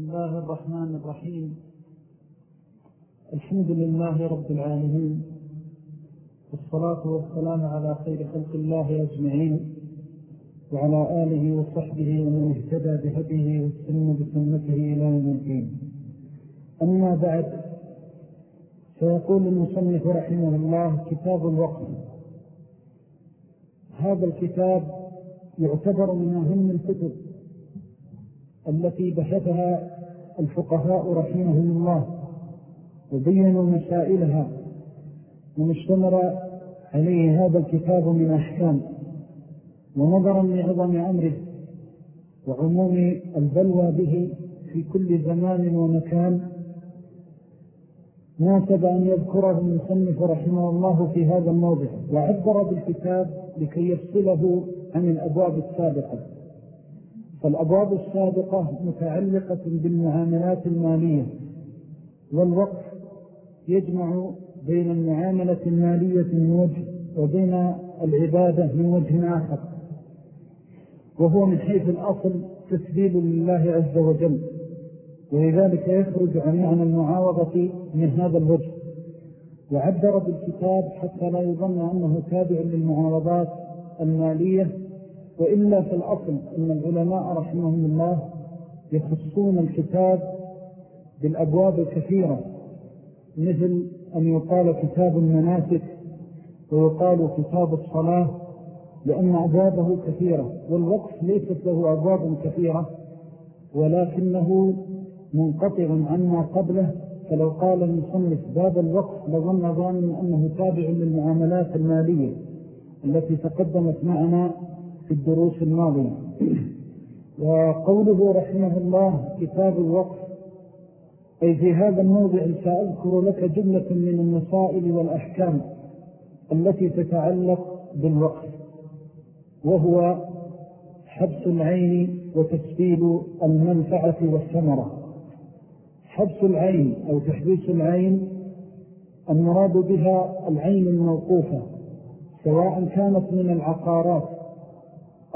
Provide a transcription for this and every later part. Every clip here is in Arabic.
بسم الله الرحمن الرحيم. الحمد لله رب العالمين. والصلاة والسلام على خير خلق الله أجمعين. وعلى آله وصحبه ومن اهتدى بهديه والسنة بسنته إلى يوم الدين. أما بعد سيقول المصنف رحمه الله كتاب الوقت هذا الكتاب يعتبر من أهم الكتب التي بحثها الفقهاء رحمهم الله وبينوا مسائلها ومشتمر عليه هذا الكتاب من أحكام ونظرا لعظم أمره وعموم البلوى به في كل زمان ومكان. ناسب أن يذكره المصنف رحمه الله في هذا الموضع وعبر بالكتاب لكي يفصله عن الأبواب السابقة. فالأبواب السابقة متعلقة بالمعاملات المالية والوقف يجمع بين المعاملة المالية من وجه وبين العبادة من وجه آخر وهو من حيث الأصل تسبيل لله عز وجل ولذلك يخرج عن معنى المعاوضة من هذا الوجه. وعبر بالكتاب حتى لا يظن أنه تابع للمعاوضات المالية وإلا في الأصل أن العلماء رحمهم الله يخصون الكتاب بالأبواب الكثيرة مثل أن يقال كتاب المناسك ويقال كتاب الصلاة لأن أبوابه كثيرة والوقف ليست له أبواب كثيرة ولكنه منقطع عما قبله فلو قال المصنف باب الوقف لظن ظن أنه تابع للمعاملات المالية التي تقدمت معنا في الدروس الماضية. وقوله رحمه الله كتاب الوقف أي في هذا الموضع سأذكر لك جملة من المسائل والأحكام التي تتعلق بالوقف وهو حبس العين وتسبيل المنفعة والثمرة. حبس العين أو تحبيس العين المراد بها العين الموقوفة سواء كانت من العقارات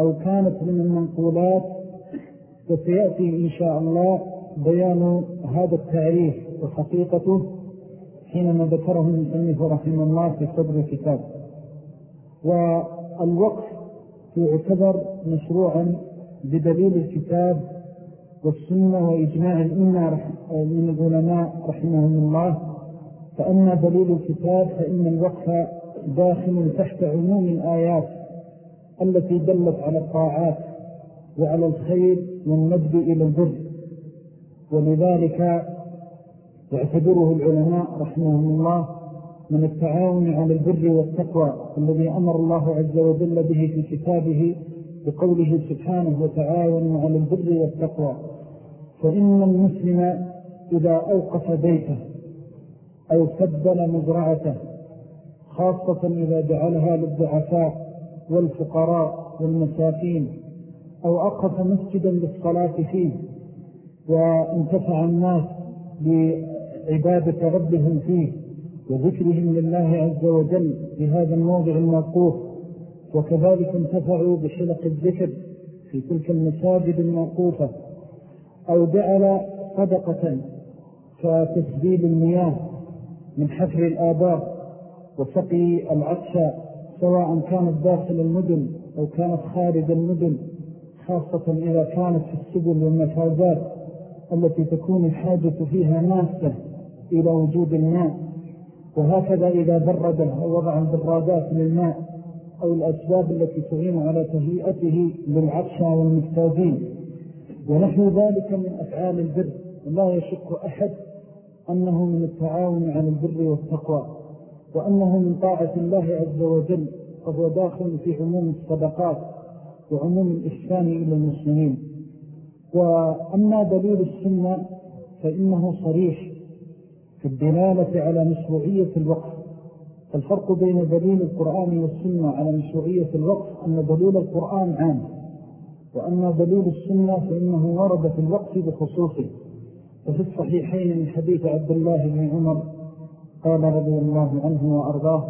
أو كانت من المنقولات فسيأتي إن شاء الله بيان هذا التعريف وحقيقته حينما ذكره المسنف رحمه الله في صدر الكتاب. والوقف يعتبر مشروعا بدليل الكتاب والسنة وإجماع الإمة من العلماء رحمهم الله. فأما دليل الكتاب فإن الوقف داخل تحت عموم الآيات التي دلت على الطاعات وعلى الخير والنجد إلى البر. ولذلك يعتبره العلماء رحمهم الله من التعاون على البر والتقوى الذي أمر الله عز وجل به في كتابه بقوله سبحانه وتعاونوا على البر والتقوى. فإن المسلم إذا أوقف بيته أو سبل مزرعته خاصة إذا جعلها للضعفاء والفقراء والمساكين أو أقف مسجدا للصلاة فيه وانتفع الناس بعبادة ربهم فيه وذكرهم لله عز وجل في هذا الموضع الموقوف وكذلك انتفعوا بحلق الذكر في تلك المساجد الموقوفة أو جعل صدقة فتسبيل المياه من حفر الآبار وسقي العطشاء سواء كانت داخل المدن أو كانت خارج المدن خاصة إذا كانت في السبل والمفازات التي تكون الحاجة فيها ناسة إلى وجود الماء. وهكذا إذا برد وضع البرادات للماء أو الأسباب التي تعين على تهيئته للعطشى والمستاذين ونحن ذلك من أفعال البر. لا يشك أحد أنه من التعاون على البر والتقوى. وأنه من طاعة الله عز وجل فهو داخل في عموم الصدقات وعموم الإحسان إلى المسلمين. وأما دليل السنة فإنه صريح في الدلالة على مشروعية الوقف. الفرق بين دليل القرآن والسنة على مشروعية الوقف أن دليل القرآن عام وأما دليل السنة فإنه ورد في الوقف بخصوصه. وفي الصحيحين من حديث عبد الله بن عمر قال رضي الله عنه وأرضاه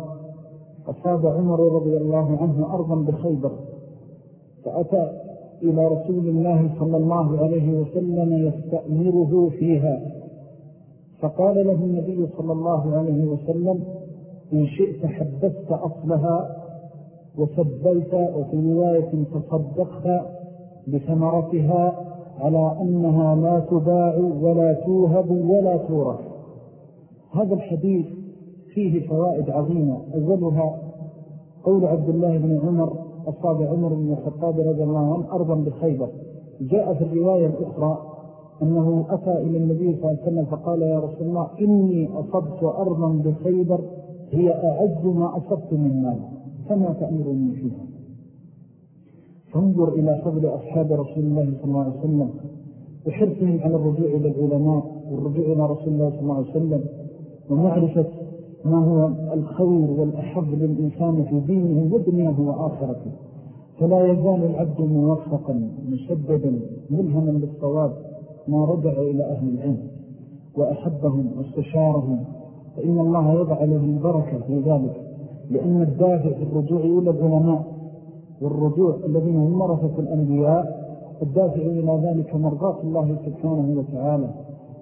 أصاب عمر رضي الله عنه أرضا بخيبر فأتى إلى رسول الله صلى الله عليه وسلم يستأمره فيها. فقال له النبي صلى الله عليه وسلم إن شئت حدثت أصلها وسبيت وفي رواية تصدقت بثمرتها على أنها لا تباع ولا توهب ولا تورث. هذا الحديث فيه فوائد عظيمة. أولها قول عبد الله بن عمر أصاب عمر بن الخطاب رضي الله عنه أرضا بخيبر. جاء في الرواية الأخرى أنه أتى إلى النبي صلى الله عليه وسلم فقال يا رسول الله إني أصبت أرضا بخيبر هي أعز ما أصبت من مال. فما تأمرني فيها؟ فانظر إلى فضل أصحاب رسول الله صلى الله عليه وسلم. وحرصهم على الرجوع إلى العلماء والرجوع إلى رسول الله صلى الله عليه وسلم. ومعرفة ما هو الخير والأحب للإنسان في دينه ودنياه وآخرته. فلا يزال العبد موفقا مشددا ملهما بالصواب ما رجع إلى أهل العلم وأحبهم واستشارهم. فإن الله يضع له البركة في ذلك لأن الدافع في الرجوع إلى العلماء والرجوع الذين هم مرفة الأنبياء الدافع إلى ذلك مرضات الله سبحانه وتعالى.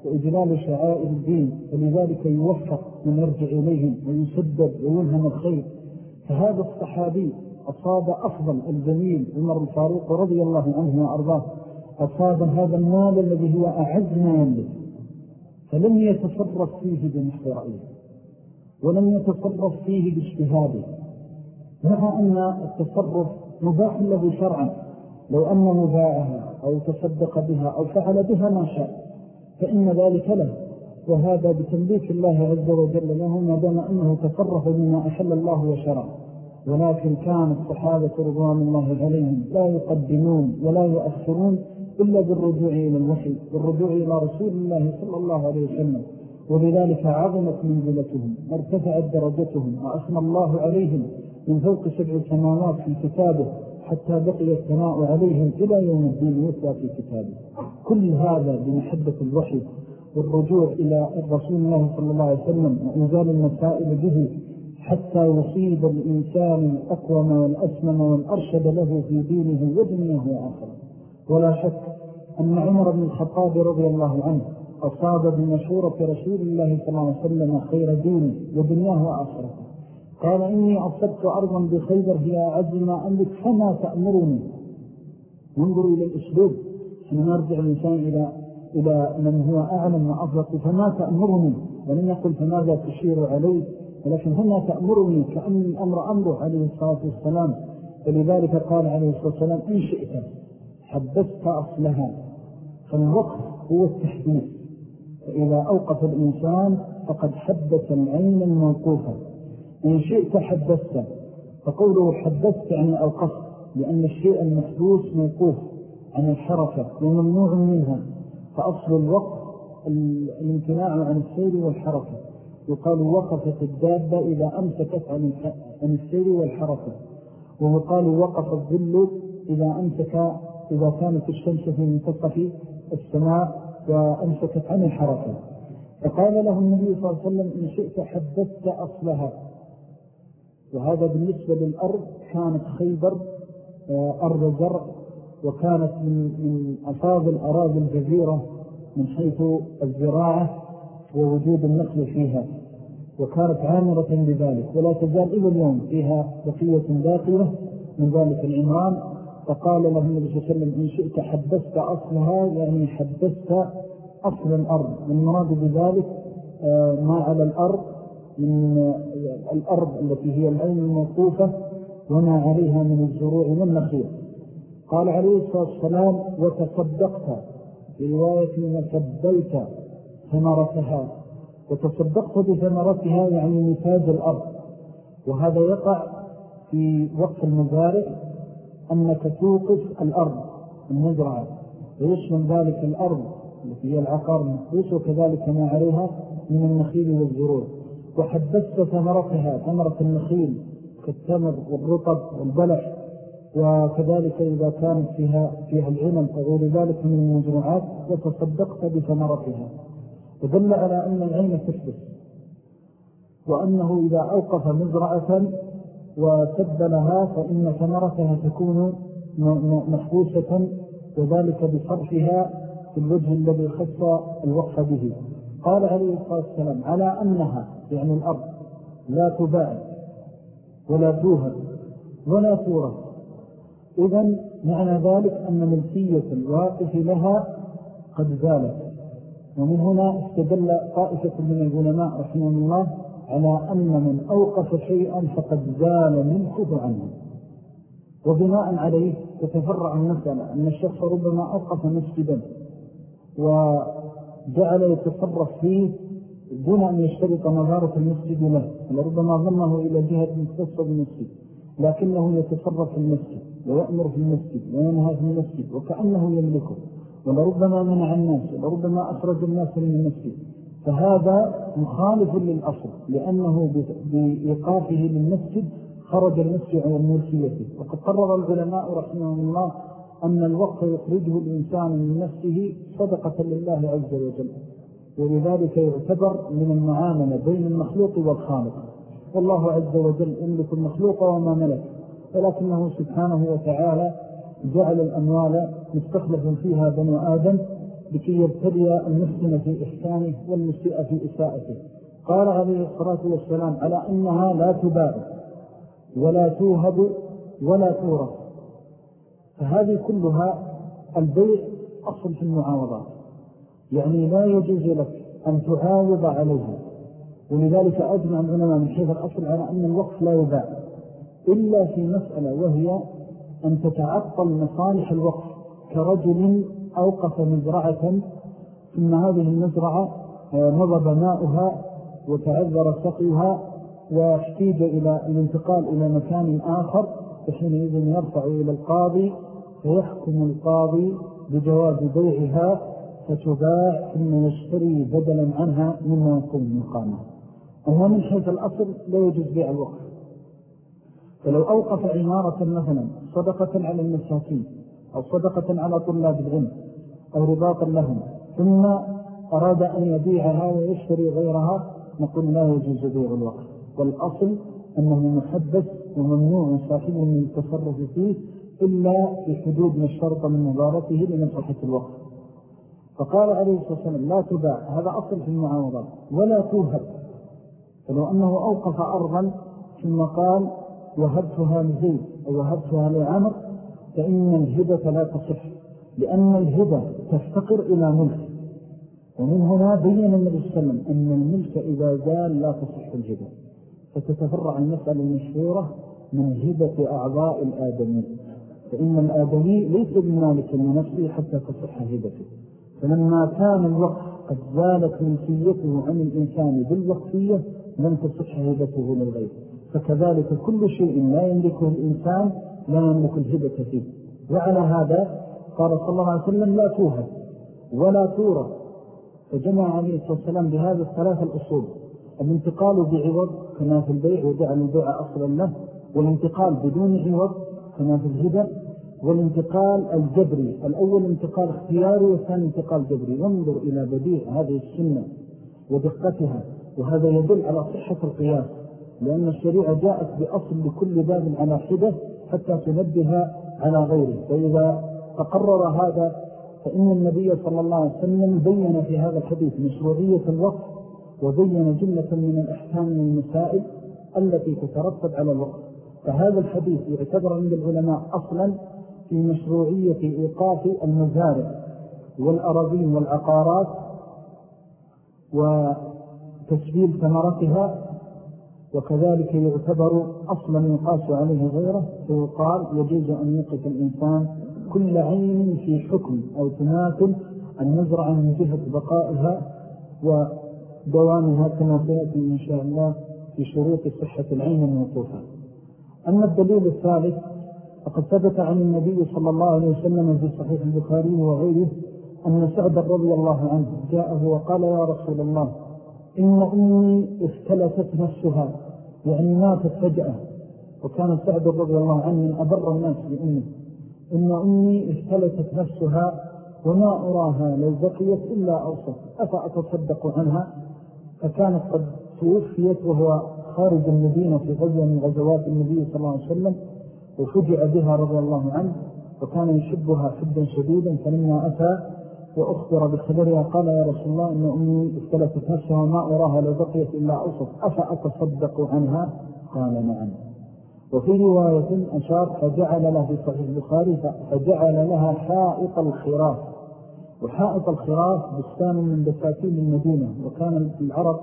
وإجلال شعائر الدين ولذلك يوفق من يرجع إليهم ويسدد ويلهم الخير. فهذا الصحابي أصاب أفضل الجميل عمر الفاروق رضي الله عنه وأرضاه. أصاب هذا المال الذي هو أعز ما يملك فلم يتصرف فيه بنحو رأيه ولم يتصرف فيه باجتهاده. مع أن التصرف مباح له شرعا لو أنه باعها أو تصدق بها أو فعل بها ما شاء. فإن ذلك له. وهذا بتنبيك الله عز وجل له ما دام أنه تصرف بما أحل الله وشرع. ولكن كان الصحابة رضوان الله عليهم لا يقدمون ولا يؤخرون إلا بالرجوع إلى الوحي والرجوع إلى رسول الله صلى الله عليه وسلم. ولذلك عظمت منزلتهم وارتفعت درجتهم وأثنى الله عليهم من فوق سبع سماوات في كتابه حتى بقي الثناء عليهم إلى يوم الدين يتلى في كتابه. كل هذا بمحبة الوحي والرجوع إلى رسول الله صلى الله عليه وسلم وإنزال المسائل به حتى يصيب الإنسان الأقوم والأسمم والأرشد له في دينه ودنياه وآخره ولا شك أن عمر بن الخطاب رضي الله عنه أصاب بمشورة رسول الله صلى الله عليه وسلم خير دينه ودنياه وآخرته. قال إني أصبت أرضا بخيبر هي أعز ما أملك فما تأمرني؟ ننظر إلى الأسلوب. حين نرجع الإنسان إلى, إلى من هو أعلم وأفضل فما تأمرني؟ ولم يقل فماذا تشير عليه ولكن فما تأمرني كأن الأمر أمره عليه الصلاة والسلام؟ فلذلك قال عليه الصلاة والسلام إن شئت حدثت أصلها. فالوقف هو التحديث. فإذا أوقف الإنسان فقد حدث العين الموقوفة. إن شئت حدثت فقوله حدثت يعني أوقفت لأن الشيء المحدوث موقوف. عن الحركة وممنوع منها فأصل الوقف الامتناع عن السير والحركة. يقال وقفت الدابة إذا أمسكت عن السير والحركة. ويقال وقف الظل إذا أمسك إذا كانت الشمس في منتصف السماء وأمسكت عن الحركة. فقال له النبي صلى الله عليه وسلم إن شئت حدثت أصلها. وهذا بالنسبة للأرض كانت خيبر آه، أرض زرع. وكانت من أفاضل أراضي الجزيرة من حيث الزراعة ووجود النخل فيها وكانت عامرة بذلك ولا تزال إلى اليوم فيها بقية باقية من ذلك العمران فقال له النبي صلى الله عليه وسلم إن شئت حدثت أصلها. يعني حدثت أصل الأرض. والمراد بذلك آه، ما على الأرض من الأرض التي هي العين الموقوفة وما عليها من الزروع والنخيل. قال عليه الصلاة والسلام وتصدقت في رواية وسبيت ثمرتها. وتصدقت بثمرتها يعني نتاج الأرض. وهذا يقع في وقت المزارع أنك توقف الأرض المزرعة ويشمل ذلك الأرض التي هي العقار المحبوس وكذلك ما عليها من النخيل والزروع. وحدثت ثمرتها ثمرة النخيل كالتمر والرطب والبلح. وكذلك إذا كانت فيها, فيها العنم وغير ذلك من المجموعات وتصدقت بثمرتها. ودل على أن العين تثبت. وأنه إذا أوقف مزرعة وسد لها فإن ثمرتها تكون محبوسة وذلك بصرفها في الوجه الذي خص الوقف به. قال عليه الصلاة والسلام على أنها يعني الأرض لا تباع ولا توهب ولا تورث إذن معنى ذلك أن ملكية الواقف لها قد زالت. ومن هنا استدل طائفة من العلماء رحمه الله على أن من أوقف شيئا فقد زال ملكه عنه. وبناء عليه تتفرع المسألة أن الشخص ربما أوقف مسجدا وجعل يتصرف فيه دون أن يشترط نظارة المسجد له ولربما ظنه إلى جهة مختصة بالمسجد لكنه يتصرف في المسجد. ويأمر في المسجد وينهى في المسجد وكأنه يملكه ولربما منع الناس ولربما أخرج الناس من المسجد فهذا مخالف للأصل لأنه بإيقافه للمسجد خرج المسجد عن ملكيته. وقد قرر العلماء رحمه الله أن الوقت يخرجه الإنسان من نفسه صدقة لله عز وجل ولذلك يعتبر من المعاملة بين المخلوق والخالق. والله عز وجل يملك المخلوق وما ملك. ولكنه سبحانه وتعالى جعل الأموال مستخلفا فيها بنو آدم لكي يبتلي المسلم في إحسانه والمسيء في إساءته. قال عليه الصلاة والسلام على أنها لا تباع ولا توهب ولا تورث. فهذه كلها البيع أصل في المعاوضات. يعني لا يجوز لك أن تعاوض عليها. ولذلك أجمع العلماء من حيث الأصل على أن الوقف لا يباع. إلا في مسألة وهي أن تتعطل مصالح الوقف كرجل أوقف مزرعة ثم هذه المزرعة آه، نضب ماؤها وتعذر سقيها واحتيج إلى الانتقال إلى مكان آخر فحينئذ يرفع إلى القاضي فيحكم القاضي بجواز بيعها فتباع ثم يشتري بدلا عنها مما يكون مقامه. وهو من حيث الأصل لا يجوز بيع الوقف فلو أوقف عمارة مثلا صدقة على المساكين أو صدقة على طلاب العلم أو رباطا لهم ثم أراد أن يبيعها ويشتري غيرها نقول لا يجوز بيع الوقف والأصل أنه محبس وممنوع صاحبه من التصرف فيه إلا في حدود ما اشترط من مبارته لمصحة الوقف فقال عليه الصلاة والسلام لا تباع. هذا أصل في المعاوضات ولا توهب. فلو أنه أوقف أرضا ثم قال وهبتها لزيد أو وهبتها لعمر فإن الهبة لا تصح لأن الهبة تفتقر إلى ملك. ومن هنا بين النبي صلى أن الملك إذا زال لا تصح الهبة. فتتفرع المسألة المشهورة من هبة أعضاء الآدمي فإن الآدمي ليس بمالك لنفسه حتى تصح هبته. فلما كان الوقف قد زالت ملكيته عن الإنسان بالوقفية لم تصح هبته للغير. فكذلك كل شيء لا يملكه الإنسان لا يملك الهبة فيه. وعلى هذا قال صلى الله عليه وسلم لا توهب ولا تورى فجمع عليه الصلاة والسلام بهذا الثلاث الأصول. الانتقال بعوض كما في البيع وجعل البيع أصلا له والانتقال بدون عوض كما في الهبة والانتقال الجبري. الأول انتقال اختياري والثاني انتقال جبري. وانظر إلى بديع هذه السنة ودقتها وهذا يدل على صحة القياس. لأن الشريعة جاءت بأصل لكل باب على حدة حتى تنبه على غيره. فإذا تقرر هذا فإن النبي صلى الله عليه وسلم بين في هذا الحديث مشروعية الوقت وبين جملة من الأحكام والمسائل التي تترتب على الوقت فهذا الحديث يعتبر عند العلماء أصلا في مشروعية إيقاف المزارع والأراضين والعقارات وتسبيل ثمرتها وكذلك يعتبر أصلا يقاس عليه غيره فيقال يجوز أن يقف الإنسان كل عين في حكم أو تماثل المزرعة من جهة بقائها ودوامها كما سيأتي إن شاء الله في شروط صحة العين الموقوفة. أما الدليل الثالث فقد ثبت عن النبي صلى الله عليه وسلم في صحيح البخاري وغيره أن سعد رضي الله عنه جاءه وقال يا رسول الله إن أمي اختلفت نفسها يعني ماتت فجأة وكان سعد رضي الله عنه من أبر الناس بأمه إن أمي اختلفت نفسها وما أراها لو بقيت إلا أوسط أفأتصدق عنها؟ فكانت قد توفيت وهو خارج المدينة في غزوة من غزوات النبي صلى الله عليه وسلم وفجع بها رضي الله عنه وكان يحبها حبا شديدا فلما أتى وأخبر بخبرها قال يا رسول الله إن أمي اختلفت نفسها وما أراها لو بقيت إلا أوسط أفأتصدق عنها؟ قال نعم. وفي رواية أشار فجعل له في صحيح البخاري فجعل لها حائط الخراف. وحائط الخراف بستان من بساتين المدينة وكان العرب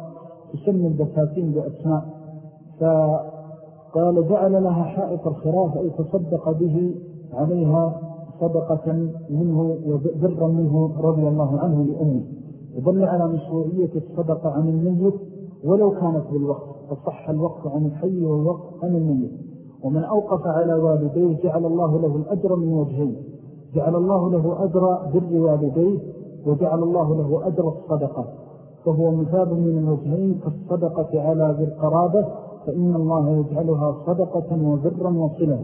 تسمى البساتين بأسماء. فقال جعل لها حائط الخراف أي تصدق به عليها صدقة منه وبرا منه رضي الله عنه لأمه. يدل على مشروعية الصدقة عن الميت ولو كانت بالوقت فصح الوقت عن الحي والوقت عن الميت. ومن أوقف على والديه جعل الله له الأجر من وجهين. جعل الله له أجر بر والديه وجعل الله له أجر الصدقة. فهو مثاب من الوجهين كالصدقة على ذي القرابة فإن الله يجعلها صدقة وبرا وصلا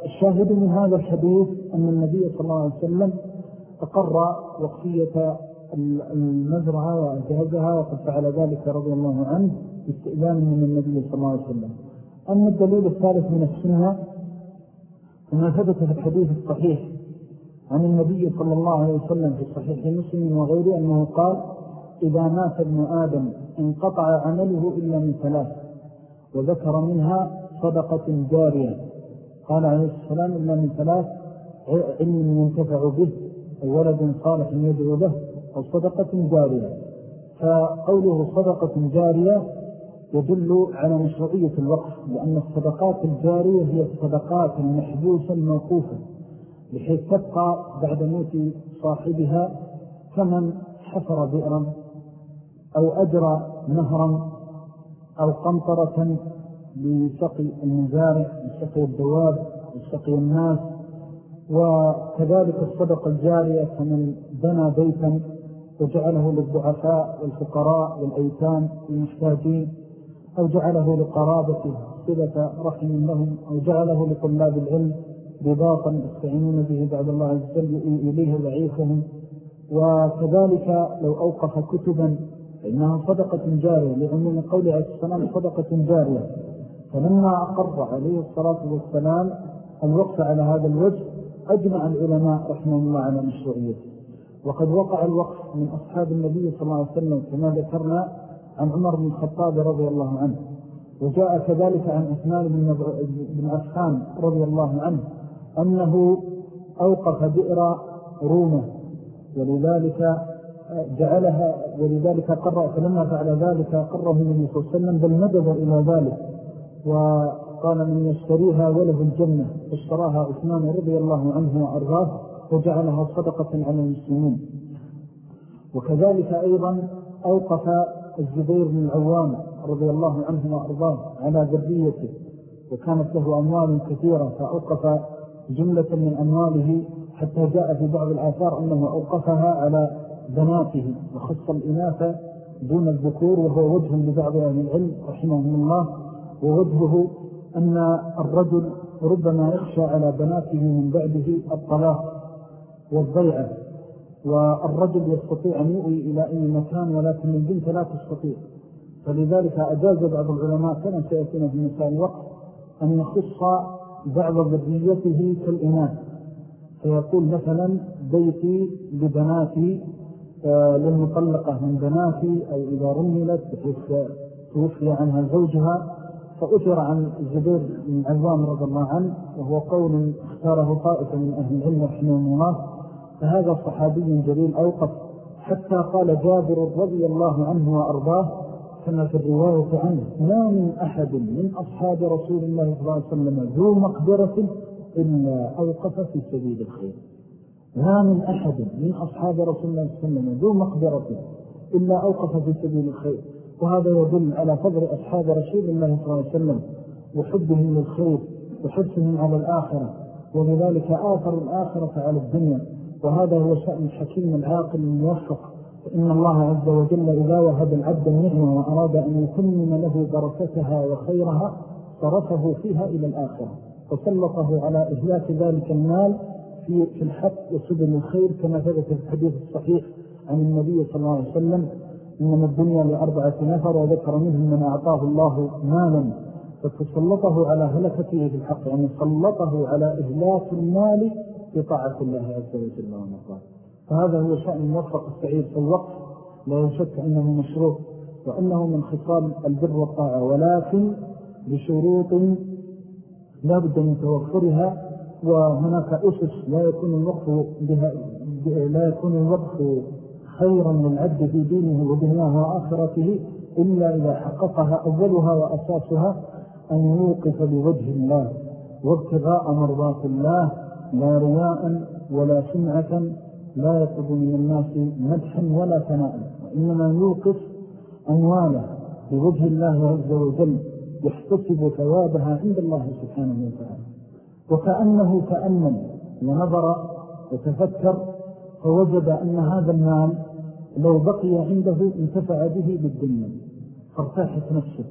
فالشاهد من هذا الحديث أن النبي صلى الله عليه وسلم أقر وقفية المزرعة وأجهزها وقد فعل ذلك رضي الله عنه باستئذان من النبي صلى الله عليه وسلم. أما الدليل الثالث من السنة كما ثبت في الحديث الصحيح عن النبي صلى الله عليه وسلم في صحيح مسلم وغيره أنه قال إذا مات ابن آدم انقطع عمله إلا من ثلاث وذكر منها صدقة جارية. قال عليه السلام إلا من ثلاث علم ينتفع به أو ولد صالح يدعو له أو صدقة جارية. فقوله صدقة جارية يدل على مشروعية الوقف لأن الصدقات الجارية هي الصدقات المحبوسة الموقوفة بحيث تبقى بعد موت صاحبها كمن حفر بئرا أو أجرى نهرا أو قنطرة لسقي المزارع لسقي الدواب لسقي الناس. وكذلك الصدقة الجارية كمن بنى بيتا وجعله للضعفاء والفقراء والأيتام والمحتاجين أو جعله لقرابته صلة رحم لهم أو جعله لطلاب العلم رباطا يستعينون به بعد الله عز وجل إليه ضعيفهم وكذلك لو أوقف كتبا فإنها صدقة جارية لعموم قول عليه السلام صدقة جارية. فلما أقر عليه الصلاة والسلام الوقف على هذا الوجه أجمع العلماء رحمه الله على مشروعيته. وقد وقع الوقف من أصحاب النبي صلى الله عليه وسلم كما ذكرنا عن عمر بن الخطاب رضي الله عنه. وجاء كذلك عن عثمان بن عفان رضي الله عنه أنه أوقف بئر رومة ولذلك جعلها ولذلك قرأ فلما فعل ذلك قره النبي صلى الله عليه وسلم بل ندب إلى ذلك. وقال من يشتريها وله الجنة اشتراها عثمان رضي الله عنه وأرضاه وجعلها صدقة على المسلمين. وكذلك أيضا أوقف الزبير بن العوام رضي الله عنه وأرضاه على ذريته وكانت له أموال كثيرة فأوقف جملة من أمواله حتى جاء في بعض الآثار أنه أوقفها على بناته وخص الإناث دون الذكور وهو وجه لبعض أهل العلم رحمهم الله. ووجهه أن الرجل ربما يخشى على بناته من بعده الطلاق والضيعة والرجل يستطيع أن يؤوي إلى أي مكان ولكن البنت لا تستطيع. فلذلك أجاز بعض العلماء كما سيأتينا في مثال وقت أن يخص بعض ذريته كالإناث. فيقول مثلا بيتي لبناتي آه، للمطلقة من بناتي أو إذا رملت بحيث توفي عنها زوجها فأثر عن الزبير من عزام رضي الله عنه وهو قول اختاره طائفة من أهل العلم رحمه الله فهذا صحابي جليل أوقف حتى قال جابر رضي الله عنه وأرضاه كما في الرواية عنه ما من أحد من أصحاب رسول الله صلى الله عليه وسلم ذو مقدرة إلا أوقف في سبيل الخير. ما من أحد من أصحاب رسول الله صلى الله عليه وسلم ذو مقدرة إلا أوقف في سبيل الخير. وهذا يدل على فضل أصحاب رسول الله صلى الله عليه وسلم وحبهم للخير وحرصهم على الآخرة ولذلك آثر الآخرة على الدنيا. وهذا هو شأن الحكيم العاقل الموفق. فإن الله عز وجل إذا وهب العبد النعمة وأراد أن يتمم له بركتها وخيرها صرفه فيها إلى الآخرة. وسلطه على إهلاك ذلك المال في, في الحق وسبل الخير كما ثبت في الحديث الصحيح عن النبي صلى الله عليه وسلم. إنما الدنيا لأربعة نفر وذكر منهم من أعطاه الله مالا فتسلطه على هلكته بالحق يعني سلطه على إهلاك المال بطاعة الله عز وجل ونقال فهذا هو شأن موفق السعيد في الوقف لا يشك أنه مشروع وأنه من خصال البر والطاعة ولكن بشروط لا بد من توفرها وهناك أسس لا يكون الوقف بها لا يكون الوقف خيرا للعبد في دينه ودنياه وآخرته إلا إذا حققها أولها وأساسها أن يوقف بوجه الله وابتغاء مرضات الله لا رياء ولا سمعة لا يطلب من الناس مدحا ولا ثناء وإنما يوقف أمواله بوجه الله عز وجل يحتسب ثوابها عند الله سبحانه وتعالى. وكأنه تأمل ونظر وتفكر فوجد أن هذا المال لو بقي عنده انتفع به بالدنيا. فارتاحت نفسه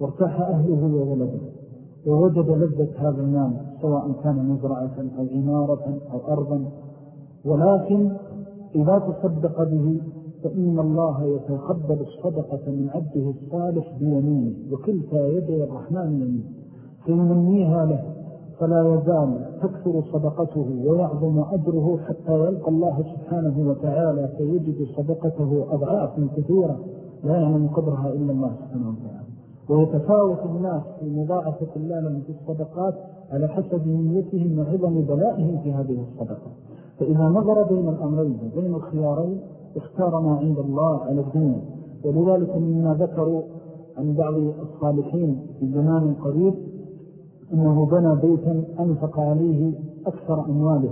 وارتاح أهله وولده ووجد لذة هذا المال سواء كان مزرعة أو عمارة أو أرضا. ولكن إذا تصدق به فإن الله يتقبل الصدقة من عبده الصالح بيمينه وكلتا يدي الرحمن يمين فيمنيها له. فلا يزال تكثر صدقته ويعظم أجره حتى يلقى الله سبحانه وتعالى فيجد صدقته أضعاف كثيرة لا يعلم قدرها إلا الله سبحانه وتعالى. ويتفاوت الناس في مضاعفة الله لهم في الصدقات على حسب نيتهم وعظم بلائهم في هذه الصدقة. فإذا نظر بين الأمرين بين الخيارين اختار ما عند الله على الدين. ولذلك مما ذكروا عن بعض الصالحين في زمان قريب أنه بنى بيتا أنفق عليه أكثر أمواله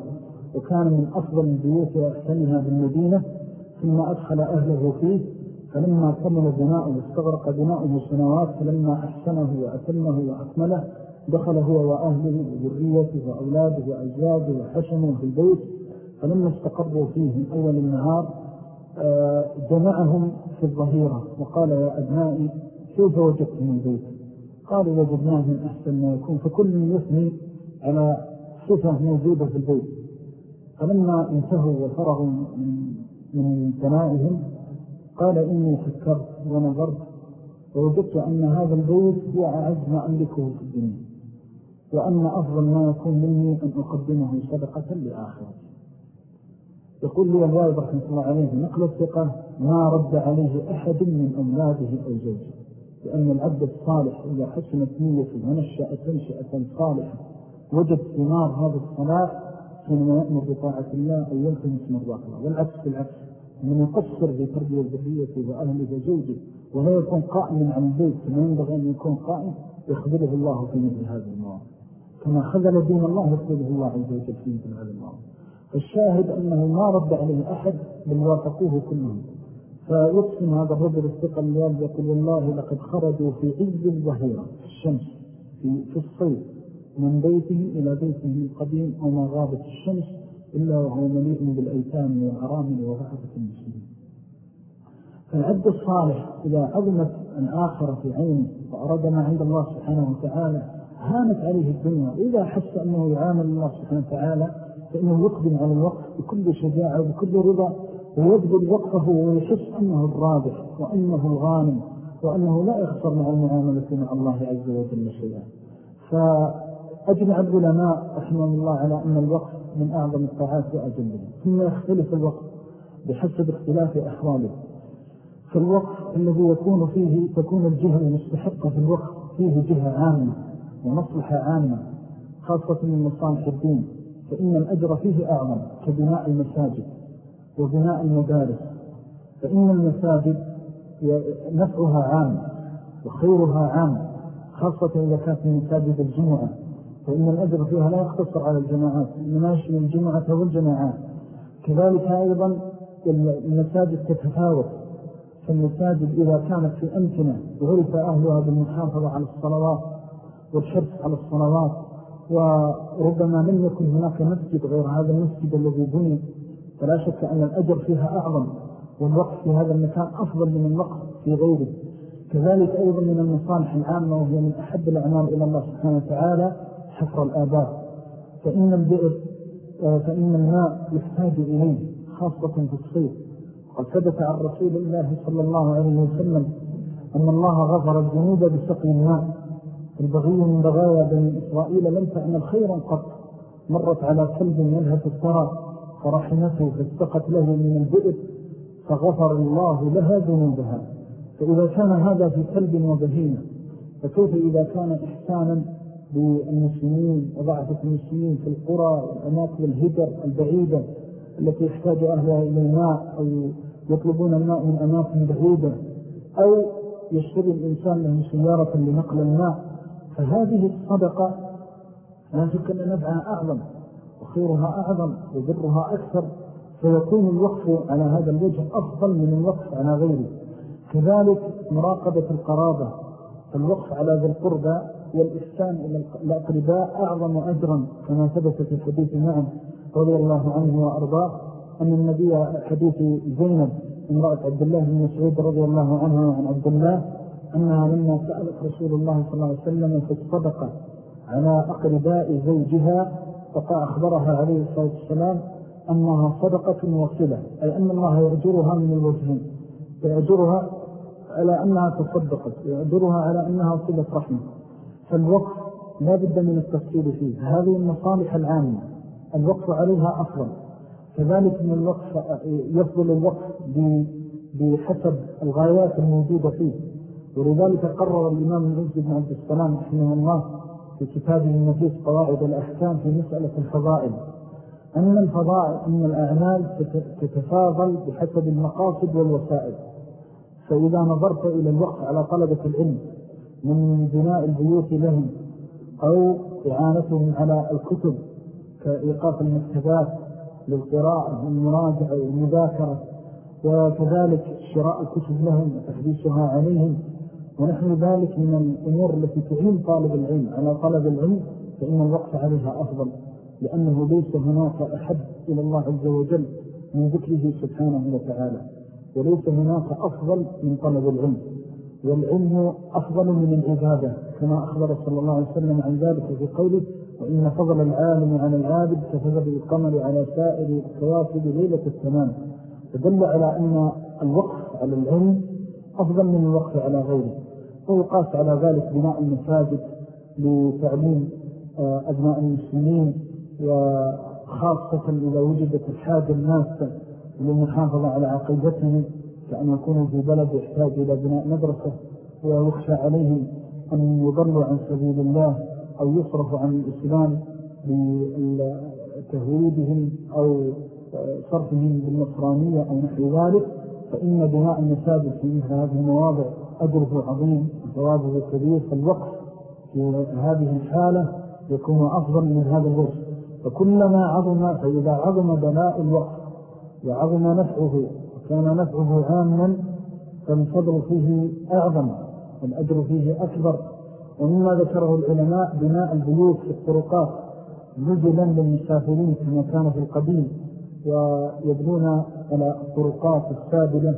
وكان من أفضل البيوت وأحسنها بالمدينة ثم أدخل أهله فيه فلما كمل بناؤه واستغرق بناؤه سنوات فلما أحسنه وأتمه وأكمله دخل هو وأهله وذريته وأولاده وأزواجه وحشمه في البيت فلما استقروا فيه من أول النهار آه، جمعهم في الظهيرة وقال يا أبنائي كيف وجدتم البيت. قالوا وجدناه من أحسن ما يكون فكل يثني على صفة موجودة في البيت. فلما انتهوا وفرغوا من بنائهم قال إني فكرت ونظرت ووجدت أن هذا البيت هو أعز ما أملكه في الدنيا وأن أفضل ما يكون مني أن أقدمه صدقة لآخرتي يقول لي الوالد رحمة الله عليه نقل الثقة ما رد عليه أحد من أولاده أو زوجه. لأن العبد الصالح إذا حسنت نيته ونشأت تنشأة صالحة وجد ثمار هذا الصلاح حينما يأمر بطاعة الله أو يلتمس مرضات الله. والعكس بالعكس من يقصر في تربية ذريته وأهله وزوجه ولا يكون قائما عن البيت كما ينبغي أن يكون قائم يخبره الله في مثل هذه المواقف. كما خذل دين الله يخبره الله عز وجل في مثل هذه المواقف. فالشاهد أنه ما رد عليه أحد بل وافقوه كلهم. فيقسم هذا الرجل الثقة اليوم يقول والله لقد خرجوا في عز الظهيرة في الشمس في, في الصيف من بيته إلى بيته القديم وما غابت الشمس إلا وهو مليء بالأيتام والأرامل وغفة المسلمين. فالعبد الصالح إذا عظمت الآخرة في عينه وأراد ما عند الله سبحانه وتعالى هانت عليه الدنيا. وإذا حس أنه يعامل الله سبحانه وتعالى فإنه يقدم على الوقت بكل شجاعة وبكل رضا ويبذل وقفه ويحس أنه الرابح وأنه الغانم وأنه لا يخسر مع المعاملة مع الله عز وجل شيئا. فأجمع العلماء رحمه الله على أن الوقف من أعظم الطاعات وأجلها ثم يختلف الوقف بحسب اختلاف أحواله. فالوقف الذي يكون فيه تكون الجهة المستحقة في الوقف فيه جهة عامة ومصلحة عامة خاصة من مصالح الدين فإن الأجر فيه أعظم كبناء المساجد. وبناء المدارس. فإن المساجد نفعها عام وخيرها عام خاصة إذا كانت مساجد الجمعة. فإن الأجر فيها لا يقتصر على الجماعات إنما يشمل الجمعة والجماعات. كذلك أيضا المساجد تتفاوت. فالمساجد إذا كانت في أمكنة وعرف أهلها بالمحافظة على الصلوات والحرص على الصلوات وربما لم يكن هناك مسجد غير هذا المسجد الذي بني فلا شك أن الأجر فيها أعظم والوقف في هذا المكان أفضل من الوقف في غيره. كذلك أيضا من المصالح العامة وهي من أحب الأعمال إلى الله سبحانه وتعالى حفر الآباء. فإن البئر آه، فإن الماء يحتاج إليه خاصة في الصيف. وقد ثبت عن رسول الله صلى الله عليه وسلم أن الله غفر الجنوب بسقي الماء. البغي من بغايا بني إسرائيل لم تعمل خيرا قط مرت على كلب يلهث الثرى. فرحمته فاستقت له من البئر فغفر الله لها ذنوبها. فإذا كان هذا في كلب وبهيمة فكيف إذا كان إحسانا للمسلمين وضعفة المسلمين في القرى والأماكن الهجر البعيدة التي يحتاج أهلها إلى الماء أو يطلبون الماء من أماكن بعيدة أو يشتري الإنسان له سيارة لنقل الماء فهذه الصدقة لا شك أن نفعها أعظم. وخيرها أعظم وبرها أكثر فيكون الوقف على هذا الوجه أفضل من الوقف على غيره. كذلك مراقبة القرابة فالوقف على ذي القربى والإحسان إلى الأقرباء أعظم أجرا كما ثبت في حديث معه رضي الله عنه وأرضاه أن النبي حديث زينب امرأة عبد الله بن مسعود رضي الله عنه وعن عبد الله أنها لما سألت رسول الله صلى الله عليه وسلم في الصدقة على أقرباء زوجها فأخبرها عليه الصلاة والسلام أنها صدقة وصلة أي أن الله يأجرها من الوجهين يأجرها على أنها تصدقت يأجرها على أنها صلة رحمة. فالوقف لا بد من التفصيل فيه هذه المصالح العامة الوقف عليها أفضل. كذلك من الوقف يفضل الوقف بحسب الغايات الموجودة فيه. ولذلك قرر الإمام العز بن عبد السلام رحمه الله في كتابه النفيس قواعد الأحكام في مسألة الفضائل. أن الفضائل أن الأعمال تتفاضل بحسب المقاصد والوسائل. فإذا نظرت إلى الوقت على طلبة العلم من بناء البيوت لهم أو إعانتهم على الكتب كإيقاف المكتبات للقراءة والمراجعة والمذاكرة وكذلك شراء الكتب لهم وتحديثها عليهم ونحن ذلك من الأمور التي تعين طالب العلم على طلب العلم فإن الوقت عليها أفضل لأنه ليس هناك أحد إلى الله عز وجل من ذكره سبحانه وتعالى وليس هناك أفضل من طلب العلم والعلم أفضل من العبادة كما أخبر صلى الله عليه وسلم عن ذلك في قوله وإن فضل العالم عن العابد كفضل القمر على سائر الكواكب ليلة التمام فدل على أن الوقف على العلم أفضل من الوقف على غيره. ويقاس على ذلك بناء المساجد لتعليم آه، أبناء المسلمين وخاصة إذا وجدت الحاجة الماسة للمحافظة على عقيدتهم كأن يكونوا في بلد يحتاج إلى بناء مدرسة ويخشى عليهم أن يضلوا عن سبيل الله أو يصرفوا عن الإسلام بتهويدهم أو صرفهم بالنصرانية أو نحو ذلك فإن بناء المساجد في مثل هذه المواضع أجره عظيم وثوابه كبير فالوقف في هذه الحالة يكون أفضل من هذا الوجه. فكلما عظم فإذا عظم بناء الوقف وعظم نفعه وكان نفعه عاما فالفضل فيه أعظم والأجر فيه أكبر. ومما ذكره العلماء بناء البيوت في الطرقات نزلا للمسافرين كما كان في القديم ويبنون على الطرقات السابلة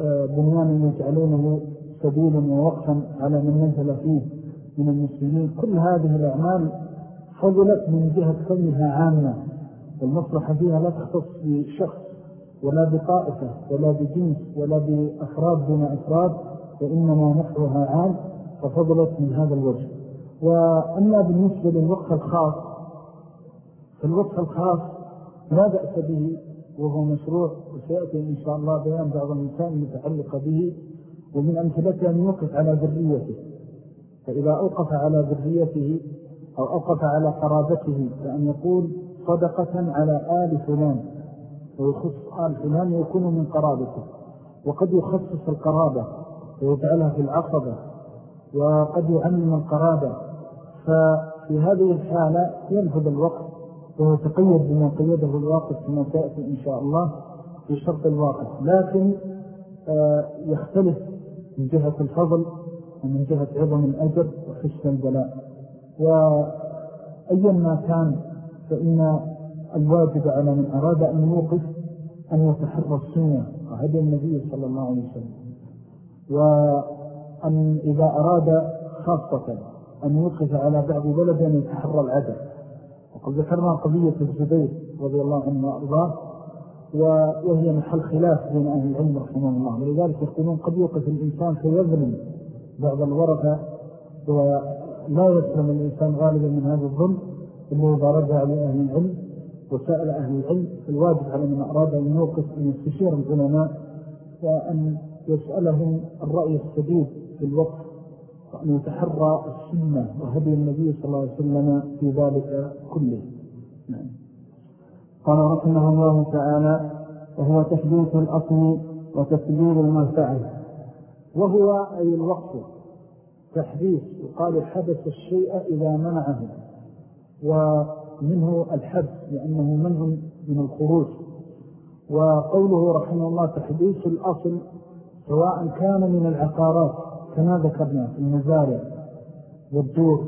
آه، بنيانا يجعلونه سبيلا ووقفا على من نزل فيه من المسلمين. كل هذه الأعمال فضلت من جهة كونها عامة والمصلحة فيها لا تختص بشخص ولا بطائفة ولا بجنس ولا بأفراد دون أفراد وإنما نفعها عام ففضلت من هذا الوجه. وأما بالنسبة للوقف الخاص فالوقف الخاص لا بأس به وهو مشروع وسيأتي إن شاء الله بيان بعض الإنسان المتعلقة به. ومن أمثلته أن يوقف على ذريته. فإذا أوقف على ذريته أو أوقف على قرابته فأن يقول صدقة على آل فلان ويخص آل فلان ويكون من قرابته. وقد يخصص القرابة ويجعلها في العصبة وقد يعمم القرابة. ففي هذه الحالة ينفذ الوقت ويتقيد بما قيده الواقف كما سيأتي إن شاء الله في شرط الواقف. لكن آه، يختلف من جهة الفضل ومن جهة عظم الأجر وحسن البلاء. وأيا ما كان فإن الواجب على من أراد أن يوقف أن يتحرى السنة وهدي النبي صلى الله عليه وسلم. وأن إذا أراد خاصة أن يوقف على بعض بلد أن يتحرى العدل. وقد ذكرنا قضية الزبير رضي الله عنه وأرضاه. وهي محل خلاف بين أهل العلم رحمه الله ولذلك يقولون قد يوقف الإنسان فيظلم بعض الورثة لا يسلم الإنسان غالبا من هذا الظلم إلا إذا رجع لأهل العلم وسأل أهل العلم الواجب على من أراد أن يوقف أن يستشير العلماء وأن يسألهم الرأي السديد في الوقت وأن يتحرى السنة وهدي النبي صلى الله عليه وسلم في ذلك كله نعم. قال رحمه الله تعالى وهو تحديث الأصل وتسبيل المنفعة وهو أي الوقت تحديث يقال حدث الشيء إذا منعه ومنه الحد لأنه منع من الخروج. وقوله رحمه الله تحديث الأصل سواء كان من العقارات كما ذكرنا في المزارع والدور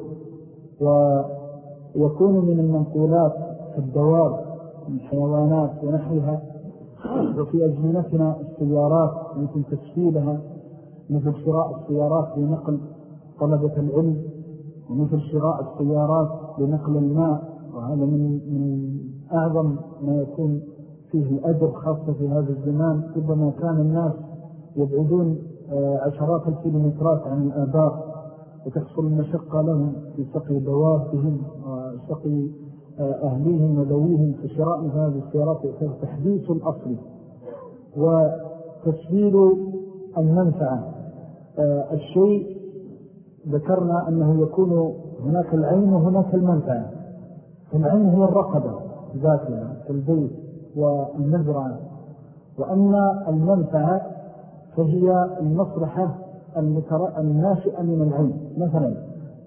ويكون من المنقولات في الدواب الحيوانات ونحوها وفي أزمنتنا السيارات يمكن تسفيلها مثل شراء السيارات لنقل طلبة العلم ومثل شراء السيارات لنقل الماء وهذا من, من أعظم ما يكون فيه الأجر خاصة في هذا الزمان. ربما كان الناس يبعدون آه، عشرات الكيلومترات عن الآبار وتحصل المشقة لهم في سقي دوابهم وسقي أهليهم وذويهم في شراء مثل هذه السيارات تحديث الأصل وتسبيل المنفعة. آه، الشيء ذكرنا أنه يكون هناك العين وهناك المنفعة. فالعين هي الرقبة ذاتها البيت والمزرعة وأما المنفعة فهي المصلحة الناشئة من العين. مثلا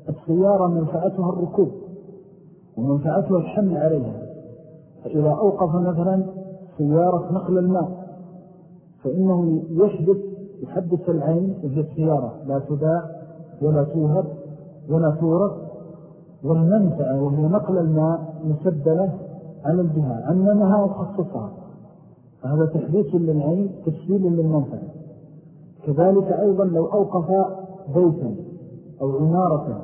السيارة منفعتها الركوب. ومنفعتها الحمل عليها فإذا أوقف مثلا سيارة نقل الماء فإنه يحدث يحدث العين وهي السيارة لا تباع ولا توهب ولا تورث والمنفعة وهي نقل الماء مسبلة على الجهة عنمها وخصصها فهذا تحديث للعين تسبيل للمنفعة كذلك أيضا لو أوقف بيتا أو عمارة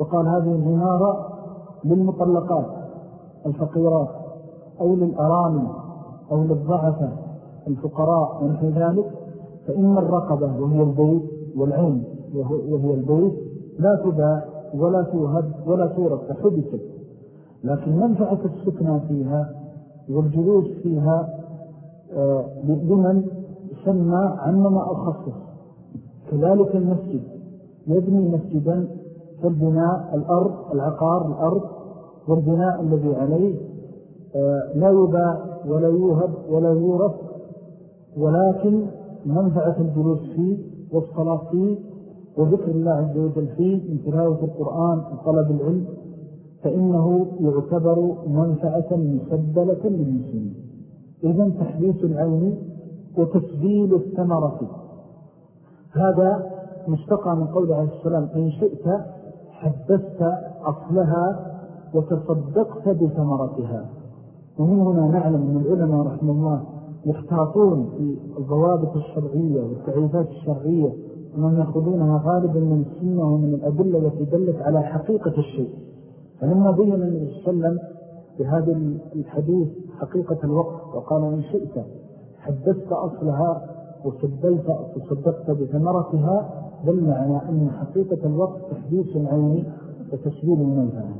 وقال هذه العمارة للمطلقات الفقيرات أو للأرامل أو للضعفة الفقراء ونحو ذلك فإن الرقبة وهي البيت والعين وهي البيت لا تباع ولا توهب ولا تورد فحدثت لكن منفعة السكنة فيها والجلوس فيها آه، لمن سمى عنما أو خصص كذلك المسجد يبني مسجدا فالبناء الأرض العقار الأرض والبناء الذي عليه آه، لا يباع ولا يوهب ولا يورث ولكن منفعة الجلوس فيه والصلاة فيه وذكر الله عز وجل فيه من تلاوة القرآن وطلب العلم فإنه يعتبر منفعة مسبلة للمسلمين. إذن تحديث العين وتسبيل الثمرة هذا مشتقى من قول عليه السلام إن شئت حدثت أصلها وتصدقت بثمرتها. ومن هنا نعلم من العلماء رحمه الله يحتاطون في الضوابط الشرعية والتعريفات الشرعية ومن يأخذونها غالبا من السنة ومن الأدلة التي دلت على حقيقة الشيء. فلما بين النبي صلى الله عليه وسلم بهذا الحديث حقيقة الوقت وقال إن شئت حدثت أصلها وصديت وصدقت بثمرتها دل على أن حقيقة الوقت تحديث العين وتسبيل المنفعة.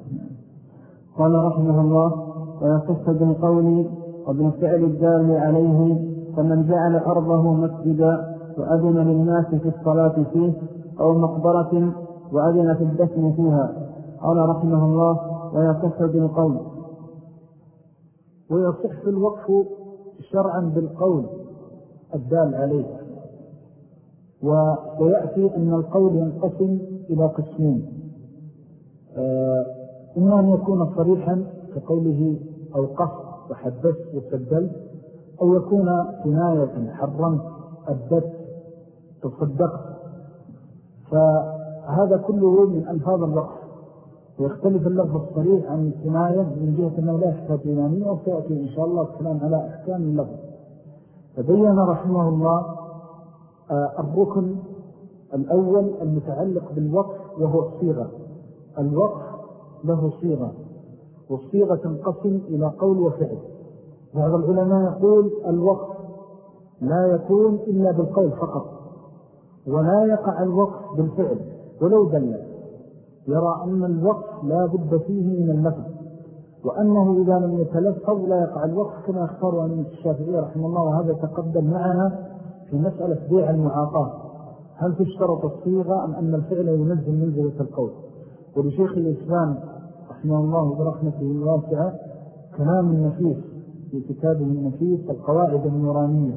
قال رحمه الله ويصف بالقول وبالفعل الدال عليه فمن جعل أرضه مسجدا وأذن للناس في الصلاة فيه أو مقبرة وأذن في الدفن فيها. قال رحمه الله ويصح بالقول. ويصح الوقف شرعا بالقول الدال عليه. ويأتي أن القول ينقسم إلى قسمين. آه، إما أن يكون صريحا كقوله أو قصد وحدثت وسدلت أو يكون كناية حرمت أدت تصدقت. فهذا كله من ألفاظ الوقف. ويختلف اللفظ الصريح عن الكناية من جهة أنه لا يحتاج إيمانية وسيأتي إن شاء الله الكلام على أحكام اللفظ. فبين رحمه الله آه، الركن الأول المتعلق بالوقف وهو الصيغة. الوقف له صيغة والصيغة تنقسم إلى قول وفعل. بعض العلماء يقول الوقف لا يكون إلا بالقول فقط ولا يقع الوقف بالفعل ولو دل. يرى أن الوقف لا بد فيه من اللفظ وأنه إذا لم يتلفظ لا يقع الوقف كما اختاروا أن الشافعية رحمه الله وهذا تقدم معنا في مسألة بيع المعاطاة هل تشترط الصيغة أم أن الفعل ينزل منزلة القول؟ ولشيخ الإسلام رحمه الله برحمته الواسعة كلام النفيس في كتابه النفيس القواعد النورانية.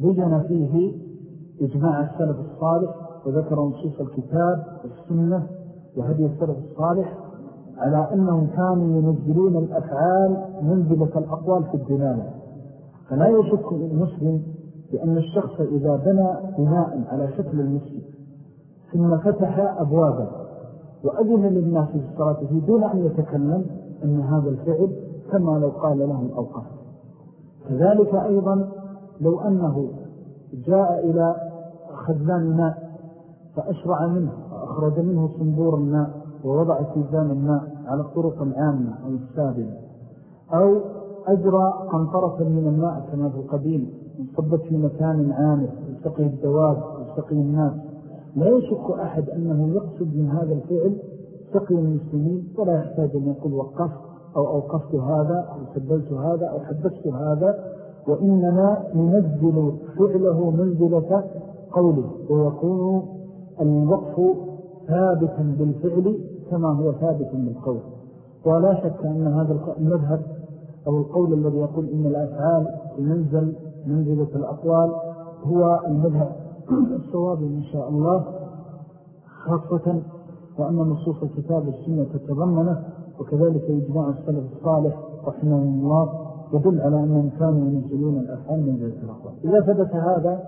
بجن فيه إجماع السلف الصالح وذكر نصوص الكتاب والسنة وهدي السلف الصالح على أنهم كانوا ينزلون الأفعال منزلة الأقوال في الدلالة فلا يشك المسلم بأن الشخص إذا بنى بناء على شكل المسجد ثم فتح أبوابا وأذن للناس في فيه دون أن يتكلم أن هذا الفعل كما لو قال له الأوقاف كذلك أيضا لو أنه جاء إلى خزان ماء فأشرع منه وأخرج منه صندور الماء ووضع تيزان الماء على الطرق العامة أو السابلة أو أجرى قنطرة من الماء كما في القديم صبت في مكان عامر يستقي الدواب يستقي الناس. لا يشك أحد أنه يقصد من هذا الفعل سقي المسلمين ولا يحتاج أن يقول وقفت أو أوقفت هذا أو سبلت هذا أو حدثت هذا وإنما ننزل فعله منزلة قوله ويكون الوقف ثابتا بالفعل كما هو ثابت بالقول. ولا شك أن هذا المذهب أو القول الذي يقول إن الأفعال منزل منزلة الأقوال هو المذهب الصواب إن شاء الله خاصة وأن نصوص الكتاب والسنة تتضمنه وكذلك إجماع السلف الصالح رحمه الله يدل على أنهم كانوا ينزلون الأفعال من ذلك الأقوال إذا ثبت هذا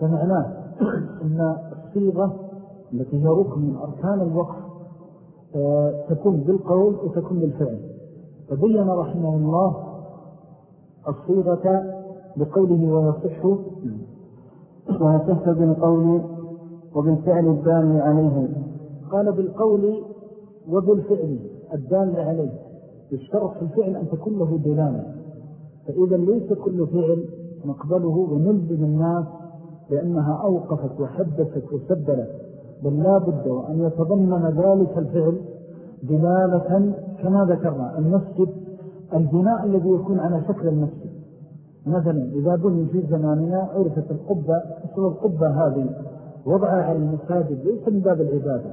فمعناه أن الصيغة التي هي ركن من أركان الوقف آه، تكون بالقول وتكون بالفعل. فبين رحمه الله الصيغة بقوله ويصح ويصح بالقول وبالفعل الدال عليه. قال بالقول وبالفعل الدال عليه. يشترط في الفعل أن تكون له دلالة فإذا ليس كل فعل نقبله ونلزم الناس لأنها أوقفت وحدثت وسبلت بل لا بد وأن يتضمن ذلك الفعل دلالة كما ذكرنا. المسجد البناء الذي يكون على شكل المسجد. مثلا إذا بني في زماننا عرفت القبة اسم القبة هذه وضعها على المساجد ليس من باب العبادة.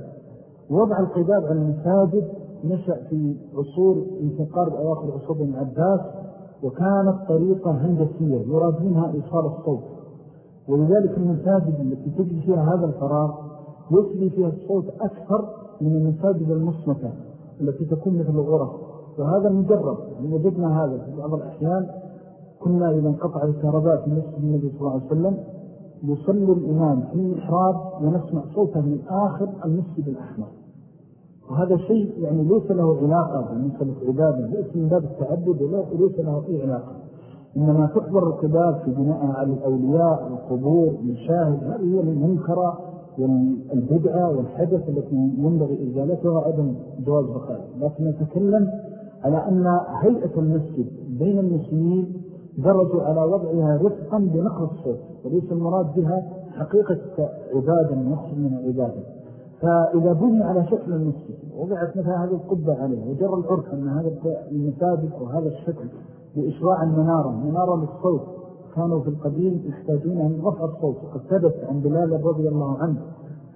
وضع القباب على المساجد نشأ في عصور قارب أواخر عصور بن عباس وكانت طريقة هندسية يراد منها إيصال الصوت. ولذلك المساجد التي تجد فيها هذا الفراغ يسلي فيها الصوت أكثر من المساجد المصمتة التي تكون مثل الغرف. وهذا مجرب وجدنا هذا في بعض الأحيان كنا إذا انقطع الكهرباء في مسجد النبي صلى الله عليه وسلم يصلي الإمام في المحراب ونسمع صوته من آخر المسجد الأحمر. وهذا شيء يعني ليس له علاقة بمثلة عبادة ليس من باب التعبد وليس له أي علاقة. إنما تحضر القباب في بناء على الأولياء والقبور والشاهد هذه هي المنكرة والبدعة والحدث التي ينبغي إزالتها عدم جواز بقائه لكن نتكلم على أن هيئة المسجد بين المسلمين درجوا على وضعها رفقا بنقل الصوت وليس المراد بها حقيقة عبادة نقص من عبادة فإذا بني على شكل المسجد وضعت مثلا هذه القبة عليه وجر العرف أن هذا المساجد أو هذا الشكل بإشراع المنارة منارة للصوت. كانوا في القديم يحتاجون أن رفع الصوت. وقد ثبت عن بلال رضي الله عنه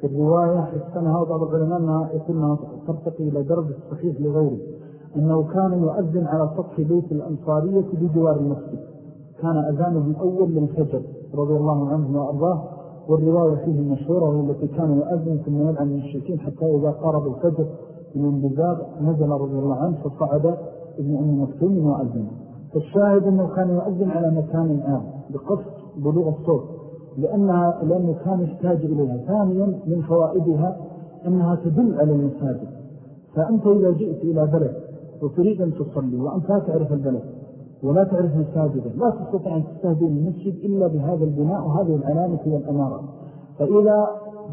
في الرواية حسنها وبعض العلماء أنها ترتقي إلى درجة صحيح لغيره. أنه كان يؤذن على سطح بيت الأنصارية بجوار المسجد. كان أذانه الأول للفجر رضي الله عنه وأرضاه والرواية فيه المشهورة التي كان يؤذن ثم يلعن المشركين حتى إذا قارب الفجر من انبزاغ نزل رضي الله عنه فصعد ابن أم مكتوم وأذن. فالشاهد أنه كان يؤذن على مكان عام بقصد بلوغ الصوت لأنها لأنه كان يحتاج إليها. ثانيا من فوائدها أنها تدل على المساجد. فأنت إذا جئت إلى بلد وتريد أن تصلي وأنت لا تعرف البلد ولا تعرف مساجدا لا تستطيع أن تستهدي المسجد إلا بهذا البناء وهذه العلامة والأمارة. فإذا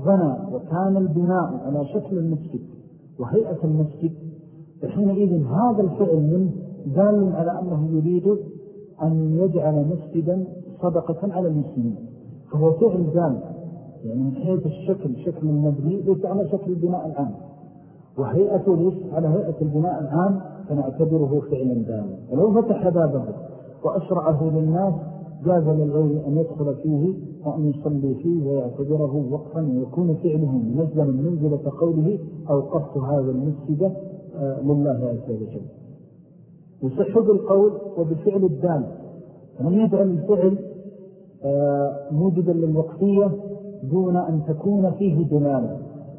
بنى وكان البناء على شكل المسجد وهيئة المسجد حينئذ هذا الفعل منه دال على أنه يريد أن يجعل مسجدا صدقة على المسلمين. فهو فعل دال يعني من حيث الشكل شكل المبني ليس على شكل البناء العام. وهيئته ليس على هيئة البناء العام فنعتبره فعلا داما ولو فتح بابه وأشرعه للناس جاز للغير أن يدخل فيه وأن يصلي فيه ويعتبره وقفا ويكون فعله منزلا منزلة قوله أوقفت هذا المسجد آه، لله عز وجل. يصح بالقول وبفعل الدال. فمن يجعل الفعل آه، موجدا للوقفية دون أن تكون فيه دلالة.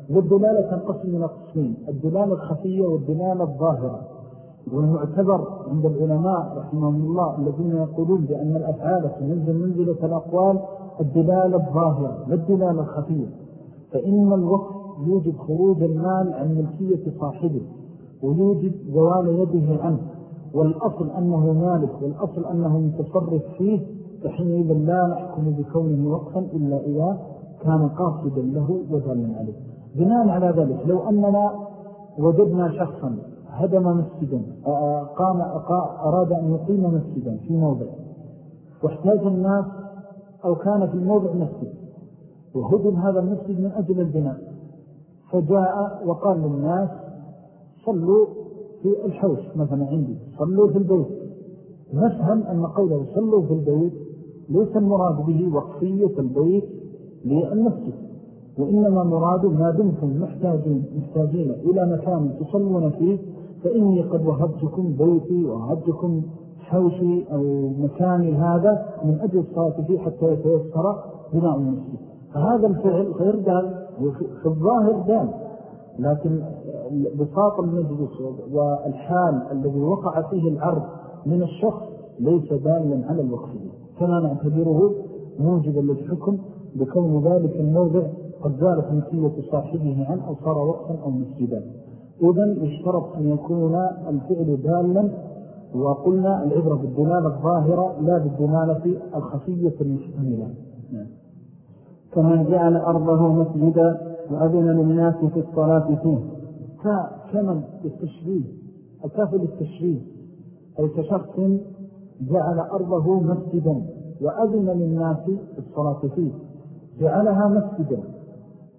والدلالة تنقسم من قسمين الدلالة الخفية والدلالة الظاهرة. والمعتبر عند العلماء رحمهم الله الذين يقولون بأن الأفعال تنزل منزلة الأقوال الدلالة الظاهرة والدلالة الخفية فإن الوقت يوجد خروج المال عن ملكية صاحبه ويوجد زوال يده عنه. والأصل أنه مالك والأصل أنه متصرف فيه فحينئذ لا نحكم بكونه وقفا إلا إذا كان قاصدا له وذلا عليه. بناء على ذلك لو أننا وجدنا شخصا هدم مسجدا قام أراد أن يقيم مسجدا في موضع. واحتاج الناس أو كان في الموضع مسجد. وهدم هذا المسجد من أجل البناء. فجاء وقال للناس صلوا في الحوش مثلا عندي صلوا في البيت. نفهم أن قوله صلوا في البيت ليس المراد به وقفية البيت للمسجد وإنما مراد ما دمتم محتاجين, محتاجين إلى مكان تصلون فيه فإني قد وهبتكم بيتي ووهبتكم حوشي أو مكاني هذا من أجل الصلاة فيه حتى يتيسر بناء المسجد فهذا الفعل غير دال في الظاهر دال لكن بساط المجلس والحال الذي وقع فيه العرض من الشخص ليس دالا على الوقفية كما نعتبره موجبا للحكم بكون ذلك الموضع قد زالت نسية صاحبه عنه أو صار وقفا أو مسجدا. إذن يشترط أن يكون الفعل دالا وقلنا العبرة بالدلالة الظاهرة لا بالدلالة الخفية المشتملة. كمن جعل أرضه مسجدا وأذن للناس في الصلاة فيه. كمن التشريف الكافل التشريف أي كشخص جعل أرضه مسجدا وأذن للناس في الصلاة فيه. جعلها مسجدا.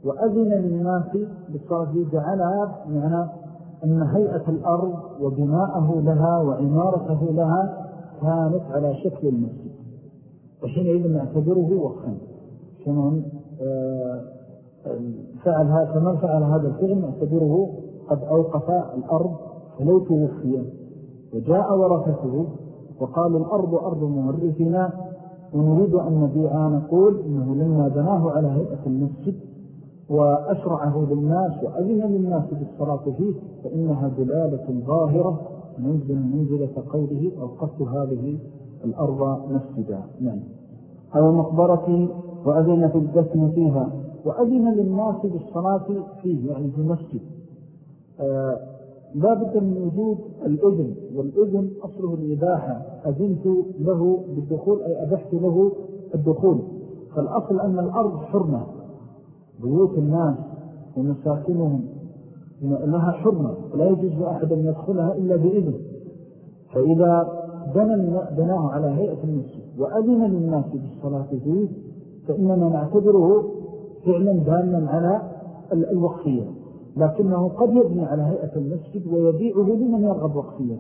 وأذن للناس فيه جعلها معنى أن هيئة الأرض وبناءه لها وعمارته لها كانت على شكل المسجد. وحينئذ نعتبره وقفا كمن آه، فعل هذا فمن فعل هذا الفعل نعتبره قد أوقف الأرض فلو توفي. وجاء ورثته وقال الأرض أرض مورثنا ونريد أن نبيعها نقول إنه لما بناه على هيئة المسجد وأشرعه للناس وأذن للناس بالصلاة فيه فإنها دلالة ظاهرة منزل منزلة قوله أوقفت هذه الأرض مسجدا. نعم. أو مقبرة وأذن في الدفن فيها وأذن للناس بالصلاة فيه يعني في المسجد. آه لا بد من وجود الأذن والأذن أصله الإباحة أذنت له بالدخول أي أبحت له الدخول. فالأصل أن الأرض حرمة. بيوت الناس ومساكنهم. لها حرمة. ولا يجوز لأحد أن يدخلها إلا بإذن. فإذا بناه على هيئة المسجد وأذن للناس بالصلاة فيه فإننا نعتبره فعلا دالا على الوقفية. لكنه قد يبني على هيئة المسجد ويبيعه لمن يرغب وقفية.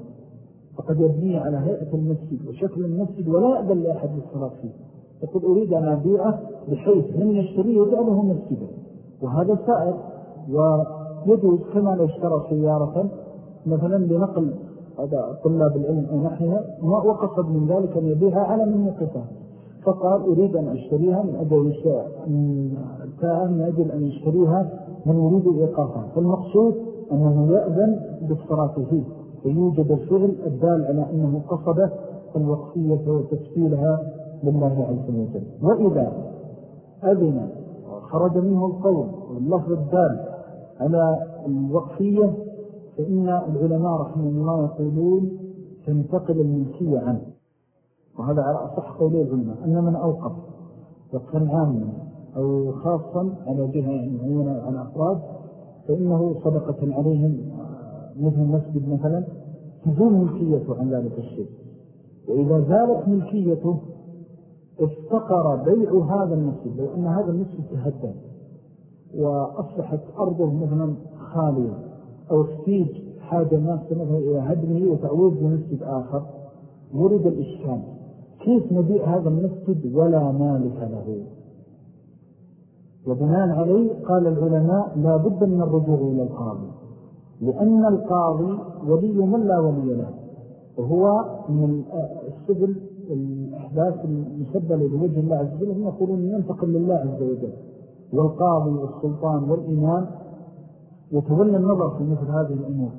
فقد يبني على هيئة المسجد وشكل المسجد ولا يأذن لأحد للصلاة فيه. يقول أريد أن أبيعه بحيث من يشتريه يجعله مسجدا. وهذا سائر ويجوز كما لو اشترى سيارة مثلا لنقل هذا طلاب العلم ما وقصد من ذلك أن يبيعها على من يقفها. فقال أريد أن أشتريها من أجل من أجل أن يشتريها من يريد إيقافها. فالمقصود أنه يأذن بالصلاة فيه الفعل الدال على أنه قصد الوقفية وتسفيلها لله عز وجل. وإذا أذن خرج منه القول واللفظ الدال على الوقفية فإن العلماء رحمه الله يقولون تنتقل الملكية عنه. وهذا على أصح قولي العلماء أن من أوقف وقفا عاما أو خاصا على جهة معينة على أفراد فإنه صدقة عليهم مثل المسجد مثلا تزول ملكيته عن ذلك الشيء. وإذا زالت ملكيته افتقر بيع هذا المسجد لو أن هذا المسجد تهدى وأصبحت أرضه مثلا خالية أو احتيج حاجة الناس مثلا إلى هدمه وتعويض بمسجد آخر ورد الإشكال. كيف نبيع هذا المسجد ولا مالك له؟ وبناء عليه قال العلماء لا بد من الرجوع إلى القاضي لأن القاضي ولي من لا ولي له وهو من السبل الأحداث المسبلة لوجه الله عز وجل هم يقولون ينتقل لله عز وجل. والقاضي والسلطان والإمام يتولى النظر في مثل هذه الأمور.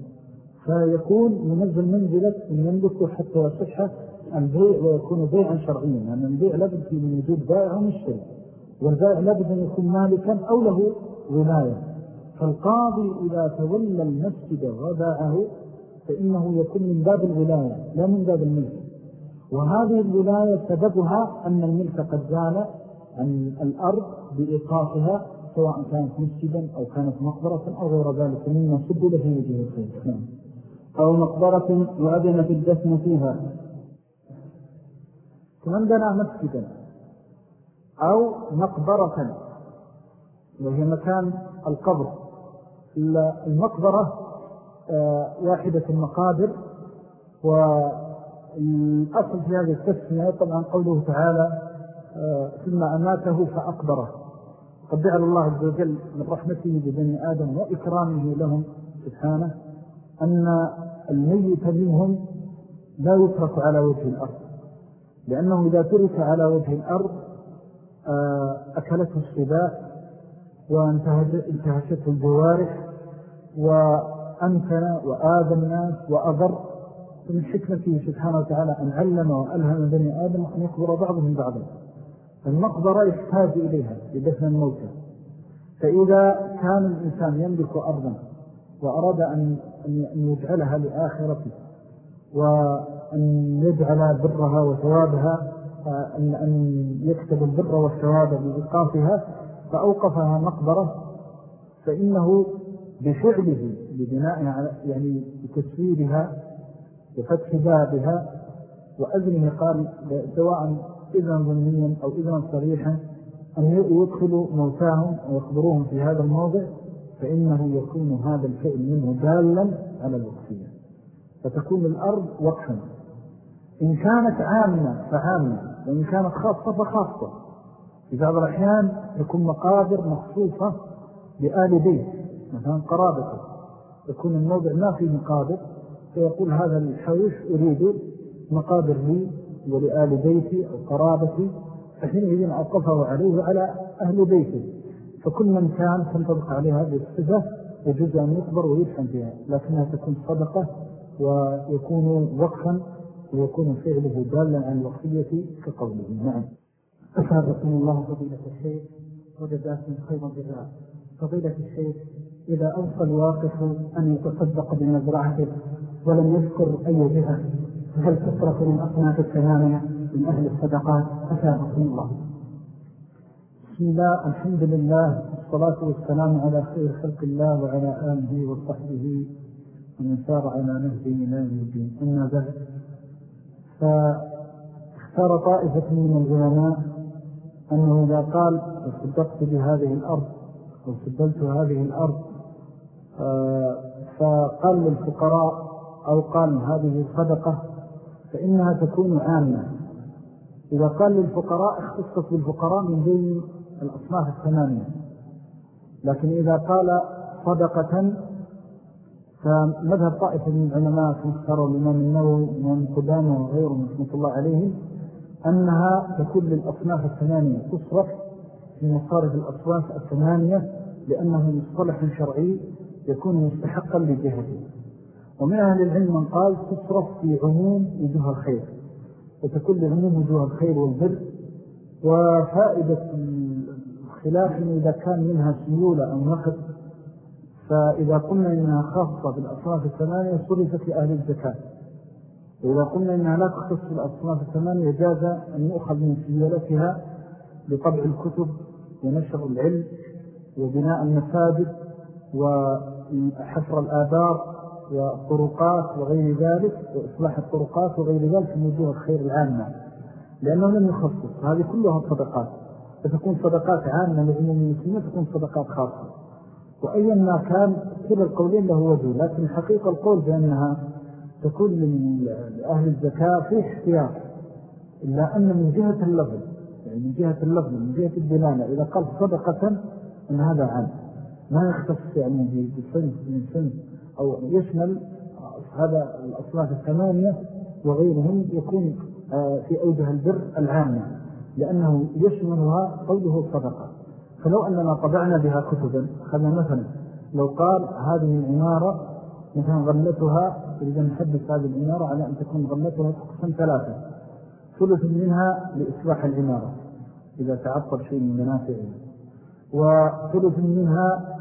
فيكون منزل منزلة من يملكه حتى يصحه البيع ويكون بيعا شرعيا لأن البيع لابد من وجود بائع ومشتري والبائع لابد أن يكون مالكا أو له ولاية. فالقاضي إذا تولى المسجد وباعه فإنه يكون من باب الولاية لا من باب الملك. وهذه الولاية سببها أن الملك قد زال عن الأرض بإيقافها سواء كانت مسجدا أو كانت مقبرة أو غير ذلك مما سبل في وجه الخير. نعم. أو مقبرة وأذن في الدفن فيها. كمن مسجدا أو مقبرة وهي مكان القبر. المقبرة آه، واحدة المقابر والأصل في هذه التسمية طبعا قوله تعالى آه، ثم أماته فأقبره. قد جعل الله عز وجل من رحمته ببني آدم وإكرامه لهم سبحانه أن الميت منهم لا يترك على وجه الأرض. لأنه إذا ترك على وجه الأرض آه، أكلته السباع وانتهشته الجوارح وأمكن وآذى الناس وأضر من حكمته سبحانه وتعالى أن علم وألهم بني آدم أن يكبر بعضهم بعضا. المقبرة يحتاج إليها لدفن الموتى. فإذا كان الإنسان يملك أرضا وأراد أن يجعلها لآخرته وأن يجعل برها وثوابها أن يكتب البر والثواب بإيقافها فأوقفها مقبرة فإنه بفعله لبنائها يعني بتسويرها وفتح بابها وأذنه قال سواء إذن ظنيا أو إذن صريحا أن يدخلوا موتاهم ويخبروهم في هذا الموضع فإنه يكون هذا الفعل منه دالا على الوقفية. فتكون الأرض وقفا. إن كانت عامة فعامة وإن كانت خاصة فخاصة. في بعض الأحيان يكون مقابر مخصوصة لآل بيت مثلا قرابته. يكون الموضع ما فيه مقابر فيقول هذا الحوش أريد مقابر لي ولآل بيتي أو قرابتي فحينئذ أوقفه عليه وعلى أهل بيته. فكل من كان تنطبق عليها هذه الصفة يجوز أن يكبر ويدفن فيها لكنها تكون صدقة ويكون وقفا ويكون فعله دالا عن الوصية كقوله. نعم. أسابقكم الله فضيلة الشيخ. وجزاكم خيرا جزاء. فضيلة الشيخ إذا أوصى الواقف أن يتصدق بمزرعته ولم يذكر أي جهة هل تصرف من أصناف الثمانية من أهل الصدقات أسابقكم الله. بسم الله الحمد لله والصلاة والسلام على خير خلق الله وعلى آله وصحبه ومن سار على نهجه إلى الدين. أما بعد فاختار طائفة من العلماء أنه إذا قال وصدقت بهذه الأرض وسبلت هذه الأرض آه، فقال للفقراء أو قال هذه الصدقة فإنها تكون عامة. إذا قال للفقراء اختصت بالفقراء من بين الأصناف الثمانية. لكن إذا قال صدقة فمذهب طائفة من العلماء مختار الإمام النووي ومن قدامه وغيره رحمة الله عليهم أنها تكون للأصناف الثمانية تصرف في مصارف الأصواف الثمانية لأنه مصطلح شرعي يكون مستحقا لجهته ومن أهل العلم من قال تصرف في عموم وجوه الخير وتكون لعموم وجوه الخير والبر. وفائدة الخلاف إذا كان منها سيولة أو نخط فإذا قلنا إنها خاصة بالأصناف الثمانية صرفت لأهل الزكاة. وإذا قلنا إنها لا تختص بالأصناف الثمانية جاز أن يؤخذ من سيولتها لطبع الكتب ونشر العلم وبناء المساجد وحفر الآبار والطرقات وغير ذلك وإصلاح الطرقات وغير ذلك من وجوه الخير العامة. لأنه لم يخصص. هذه كلها صدقات. فتكون صدقات عامة لعموم المسلمين تكون صدقات خاصة. وأيا ما كان كل القولين له وجه لكن الحقيقة القول بأنها تكون لأهل الزكاة في احتياط. إلا أن من جهة اللفظ يعني من جهة اللفظ من جهة الدلالة. إذا قال صدقة أن هذا عام. ما يختص يعني بصنف من صنف. أو يشمل هذا الأصلاف الثمانية وغيرهم يكون آه، في أوجه البر العامة لأنه يشملها قوله صدقة. فلو أننا طبعنا بها كتبا خذنا مثلا لو قال هذه العمارة مثلا غلتها إذا نحدث هذه العمارة على أن تكون غلتها تقسم ثلاثة. ثلث منها لإصلاح العمارة إذا تعطل شيء من منافعها وثلث منها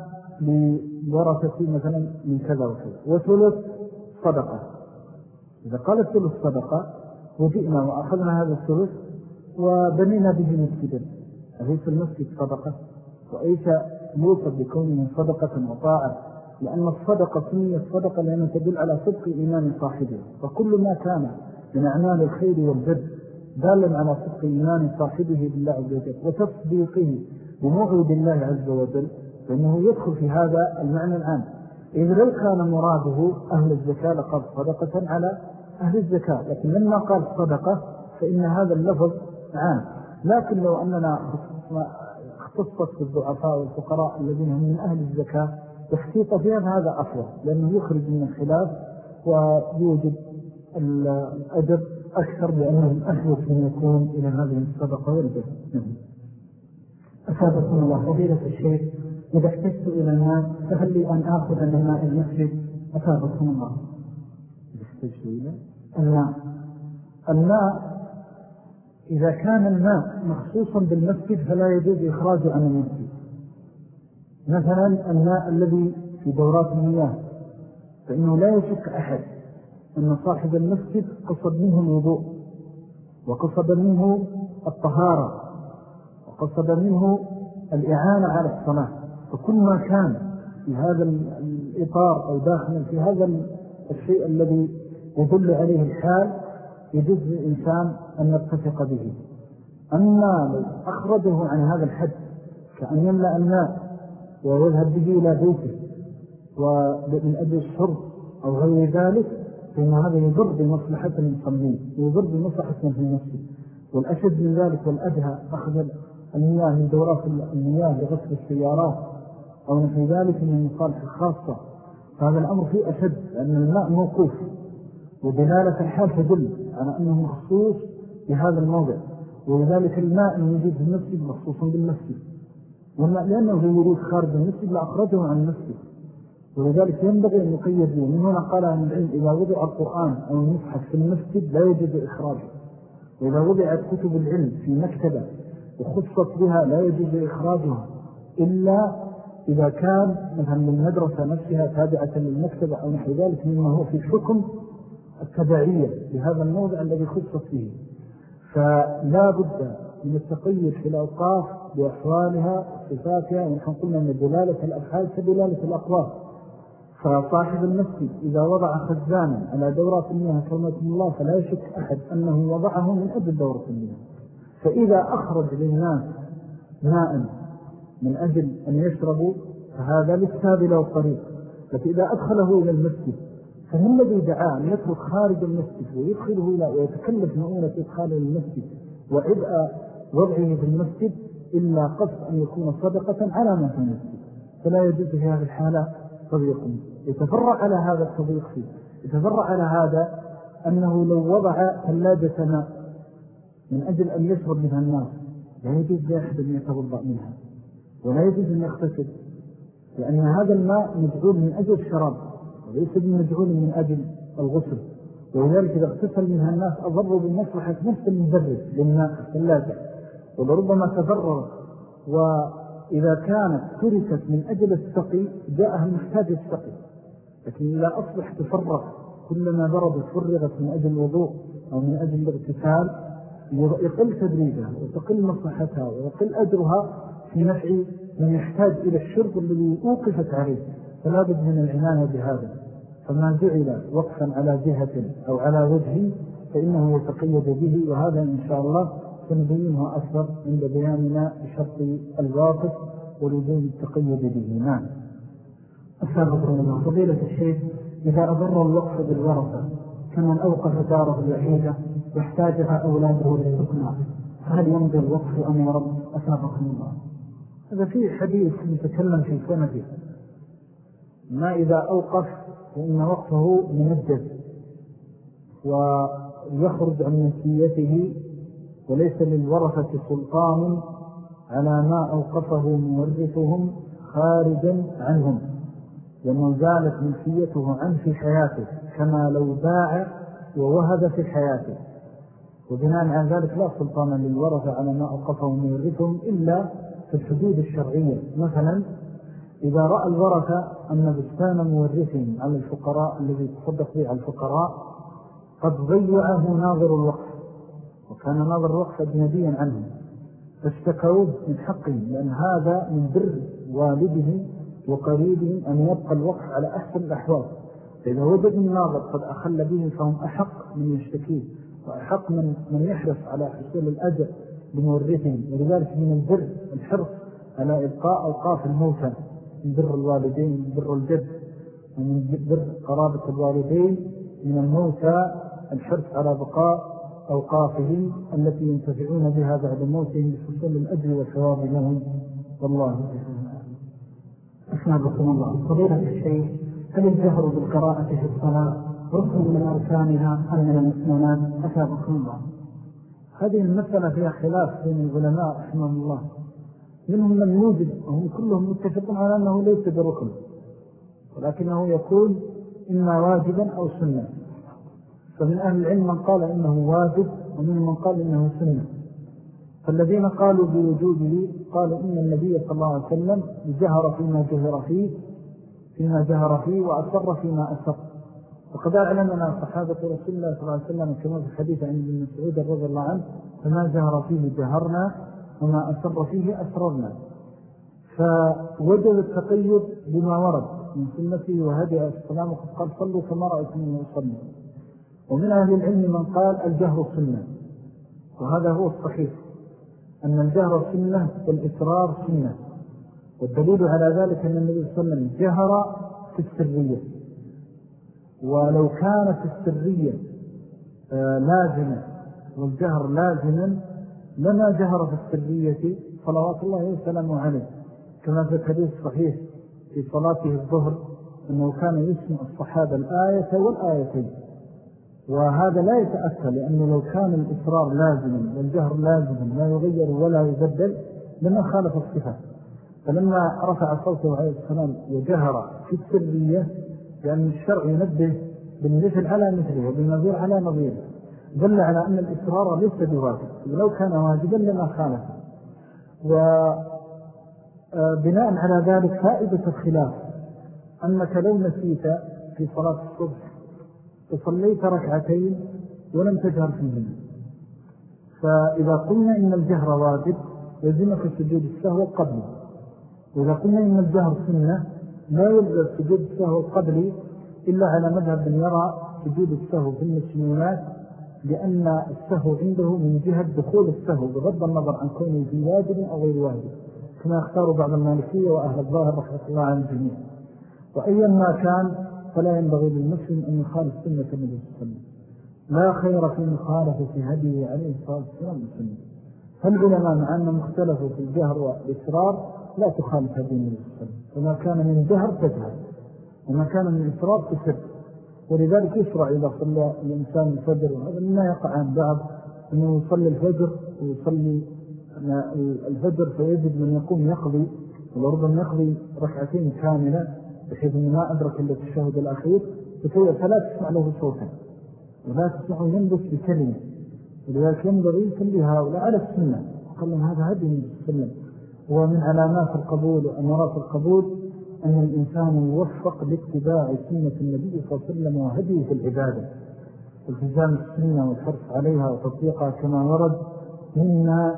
لورثة مثلا من كذا وكذا. وثلث صدقة. إذا قال الثلث صدقة وجئنا وأخذنا هذا الثلث وبنينا به مسجدا. أليس المسجد صدقة؟ وأيس يوصف بكونه صدقة وطاعة؟ لأن الصدقة سمية الصدقة لأنها تدل على صدق إيمان صاحبه فكل ما كان من أعمال الخير والبر دالا على صدق إيمان صاحبه بالله عز وجل وتصديقه بموعد الله عز وجل فإنه يدخل في هذا المعنى العام. إذ لو كان مراده أهل الزكاة لقد صدقة على أهل الزكاة لكن لما قال صدقة فإن هذا اللفظ عام. لكن لو أننا اختصت بالضعفاء والفقراء الذين هم من أهل الزكاة تخطيط فيها هذا أفضل لأنه يخرج من الخلاف ويوجد الأجر أكثر لأنه أحوث من يكون إلى هذه الصدقة والجهة نعم. أسابقكم الله. فضيلة الشيخ إذا احتجت إلى الماء فهل لي أن آخذ من ماء المسجد؟ أسابقكم الله. إذا احتجت إلى؟ الماء الماء إذا كان الماء مخصوصا بالمسجد فلا يجوز إخراجه عن المسجد. مثلا الماء الذي في دورات المياه فإنه لا يشك أحد أن صاحب المسجد قصد منه الوضوء وقصد منه الطهارة وقصد منه الإعانة على الصلاة. فكل ما كان في هذا الإطار أو داخلا في هذا الشيء الذي يدل عليه الحال يجوز للإنسان أن يتفق به. أما لو أخرجه عن هذا الحد كأن يملأ الماء ويذهب به إلى بيته ومن أجل الشرب أو غير ذلك فإن هذا يضر بمصلحة المصلين ويضر بمصلحة في المسجد والأشد من ذلك والأدهى أخذ المياه من دورات المياه لغسل السيارات أو نحو ذلك من المصالح الخاصة. فهذا الأمر فيه أشد لأن الماء موقوف. ودلالة الحال تدل على أنه مخصوص بهذا الموضع. ولذلك الماء الموجود في المسجد مخصوص بالمسجد. والماء لأنه يريد خارج المسجد لأخرجه عن المسجد. ولذلك ينبغي أن يقيد من هنا قال عن العلم إذا وضع القرآن أو المصحف في المسجد لا يجب إخراجه. وإذا وضعت كتب العلم في مكتبة وخصت بها لا يجب إخراجها إلا إذا كان مثلا من المدرسة نفسها تابعة للمكتبة أو نحو ذلك مما هو في حكم التبعية لهذا الموضع الذي خصت فيه. فلا بد من التقيد في الأوقاف بأحوالها وصفاتها ونحن قلنا أن دلالة الأفعال كدلالة الأقوال. فصاحب المسجد إذا وضع خزانا على دورة المياه كلمة الله فلا يشك أحد أنه وضعه من أجل دورة المياه. فإذا أخرج للناس ماء من أجل أن يشربوا فهذا للسابل والطريق فإذا أدخله إلى المسجد فهم الذي دعاه أن يترك خارج المسجد ويدخله إلى ويتكلف مؤونة إدخاله للمسجد وعبء وضعه في المسجد إلا قصد أن يكون صدقة على من في المسجد. فلا يجوز في هذه الحالة تضيق يتفرع على هذا التضييق فيه. يتفرع على هذا أنه لو وضع ثلاجة ماء من أجل أن يشرب منها الناس لا يجوز لأحد أن يتوضأ منها. ولا يجوز أن يغتسل لأن هذا الماء مجعول من أجل الشراب وليس بمجعول من أجل الغسل. ولذلك إذا اغتسل منها الناس أضروا بمصلحة نفس المدرس للماء الثلاجة. ولربما تضرر وإذا كانت تركت من أجل السقي جاءها المحتاج السقي. لكن إذا أصبح تفرغ كلما بردت فرغت من أجل الوضوء أو من أجل الاغتسال يقل تدريجها وتقل مصلحتها ويقل أجرها في نفع من يحتاج إلى الشرب الذي أوقفت عليه. فلا بد من العناية بهذا. فما جعل وقفا على جهة أو على وجه فإنه يتقيد به. وهذا إن شاء الله سنبينه أكثر عند بياننا بشرط الواقف ولزوم التقيد به. نعم. الله فضيلة الشيخ إذا أضر الوقف بالورثة كمن أوقف داره الوحيدة واحتاجها أولاده للسكنى هل يمضي الوقف أم يرد أسابق الله. هذا فيه حديث يتكلم في سنده. ما إذا أوقف فإن وقفه منجز ويخرج عن نسيته وليس للورثة سلطان على ما أوقفه مورثهم خارجا عنهم لأنه زالت نسيته عنه في حياته كما لو باع ووهب في حياته. وبناء على ذلك لا سلطان للورثة على ما أوقفه مورثهم إلا في الحدود الشرعية. مثلا إذا رأى الورثة أن بستان مورثهم على الفقراء الذي تصدق به على الفقراء قد ضيعه ناظر الوقف وكان ناظر الوقف أجنبيا عنهم فاشتكوه من حقهم لأن هذا من بر والدهم وقريبهم أن يبقى الوقف على أحسن الأحوال. فإذا وجد الناظر قد أخل بهم فهم أحق من يشتكيه وأحق من, من يحرص على حصول الأجر. بمورثهم. ولذلك من البر الحرص على إبقاء أوقاف الموتى من بر الوالدين من بر الجد ومن بر قرابة الوالدين من الموتى الحرص على بقاء أوقافهم التي ينتفعون بها بعد موتهم بحصول الأجر والثواب لهم. والله أسمع بكم الله. فضيلة الشيخ هل الجهر بالقراءة في الصلاة ركن من أركانها أم من المسنونات أسابقكم الله. هذه المسألة فيها خلاف بين العلماء رحمه الله. منهم من يوجد وهم كلهم متفقون على أنه ليس بركن ولكنه يكون إما واجبا أو سنة. فمن أهل العلم من قال إنه واجب ومن من قال إنه سنة. فالذين قالوا بوجوده قالوا إن النبي صلى الله عليه وسلم جهر فيما جهر فيه فيما جهر فيه وأسر فيما أسر. وقد أعلمنا صحابة رسول الله صلى الله عليه وسلم كما في الحديث عن ابن مسعود رضي الله عنه فما جهر فيه جهرنا وما أسر فيه أسررنا. فوجد التقيد بما ورد من سنته وهدئ السلام وقد قال صلوا كما رأيت من يصلي. ومن أهل العلم من قال الجهر سنة وهذا هو الصحيح أن الجهر سنة والإسرار سنة والدليل على ذلك أن النبي صلى الله عليه وسلم جهر في السرية. ولو كانت السرية آه، لازمة والجهر لازما لما جهر في السرية صلوات الله وسلامه عليه. كما في الحديث الصحيح في صلاته الظهر أنه كان يسمع الصحابة الآية والآيتين. وهذا لا يتأثر لأنه لو كان الإصرار لازما والجهر لازما لا يغير ولا يبدل لما خالف الصفة. فلما رفع صوته عليه السلام وجهر في السرية لأن الشرع ينبه بالمثل على مثله وبالنظير على نظيره. دل على أن الإصرار ليس بواجب. ولو كان واجبا لما خالف. وبناء على ذلك فائدة الخلاف. أنك لو نسيت في صلاة الصبح وصليت ركعتين ولم تجهر فيهما فإذا قلنا إن الجهر واجب يلزمك سجود السهو قبل. وإذا قلنا إن الجهر سنة لا يلزم سجود السهو قبلي إلا على مذهب من يرى سجود السهو في المسلمات لأن السهو عنده من جهة دخول السهو بغض النظر عن كونه في واجب أو غير واجب كما اختاروا بعض المالكية وأهل الظاهر رحمة الله عن الجميع وأيا ما كان فلا ينبغي للمسلم أن يخالف سنة النبي صلى الله عليه وسلم. لا خير في مخالفة هديه عليه الصلاة والسلام السنة فالعلماء مع أنهم اختلفوا في الجهر والإسرار؟ لا تخالف عليه وسلم وما كان من جهر تجهر وما كان من إسرار تسر. ولذلك يشرع إذا صلى الإنسان الفجر وهذا ما يقع عن بعض أنه يصلي الفجر ويصلي الفجر فيجد من يقوم يقضي وربما يقضي ركعتين كاملة بحيث ما أدرك إلا التشهد الأخير فلا تسمع له صوتا. ولا تسمعه ينبس بكلمة. ولذلك ينبغي كل هؤلاء على السنة. قال لهم هذا هدي من السنة. ومن علامات القبول وأمرات القبول أن الإنسان يوفق لاتباع سنة النبي صلى الله عليه وسلم وهديه في العبادة. التزام السنة والحرص عليها وتطبيقها كما ورد مما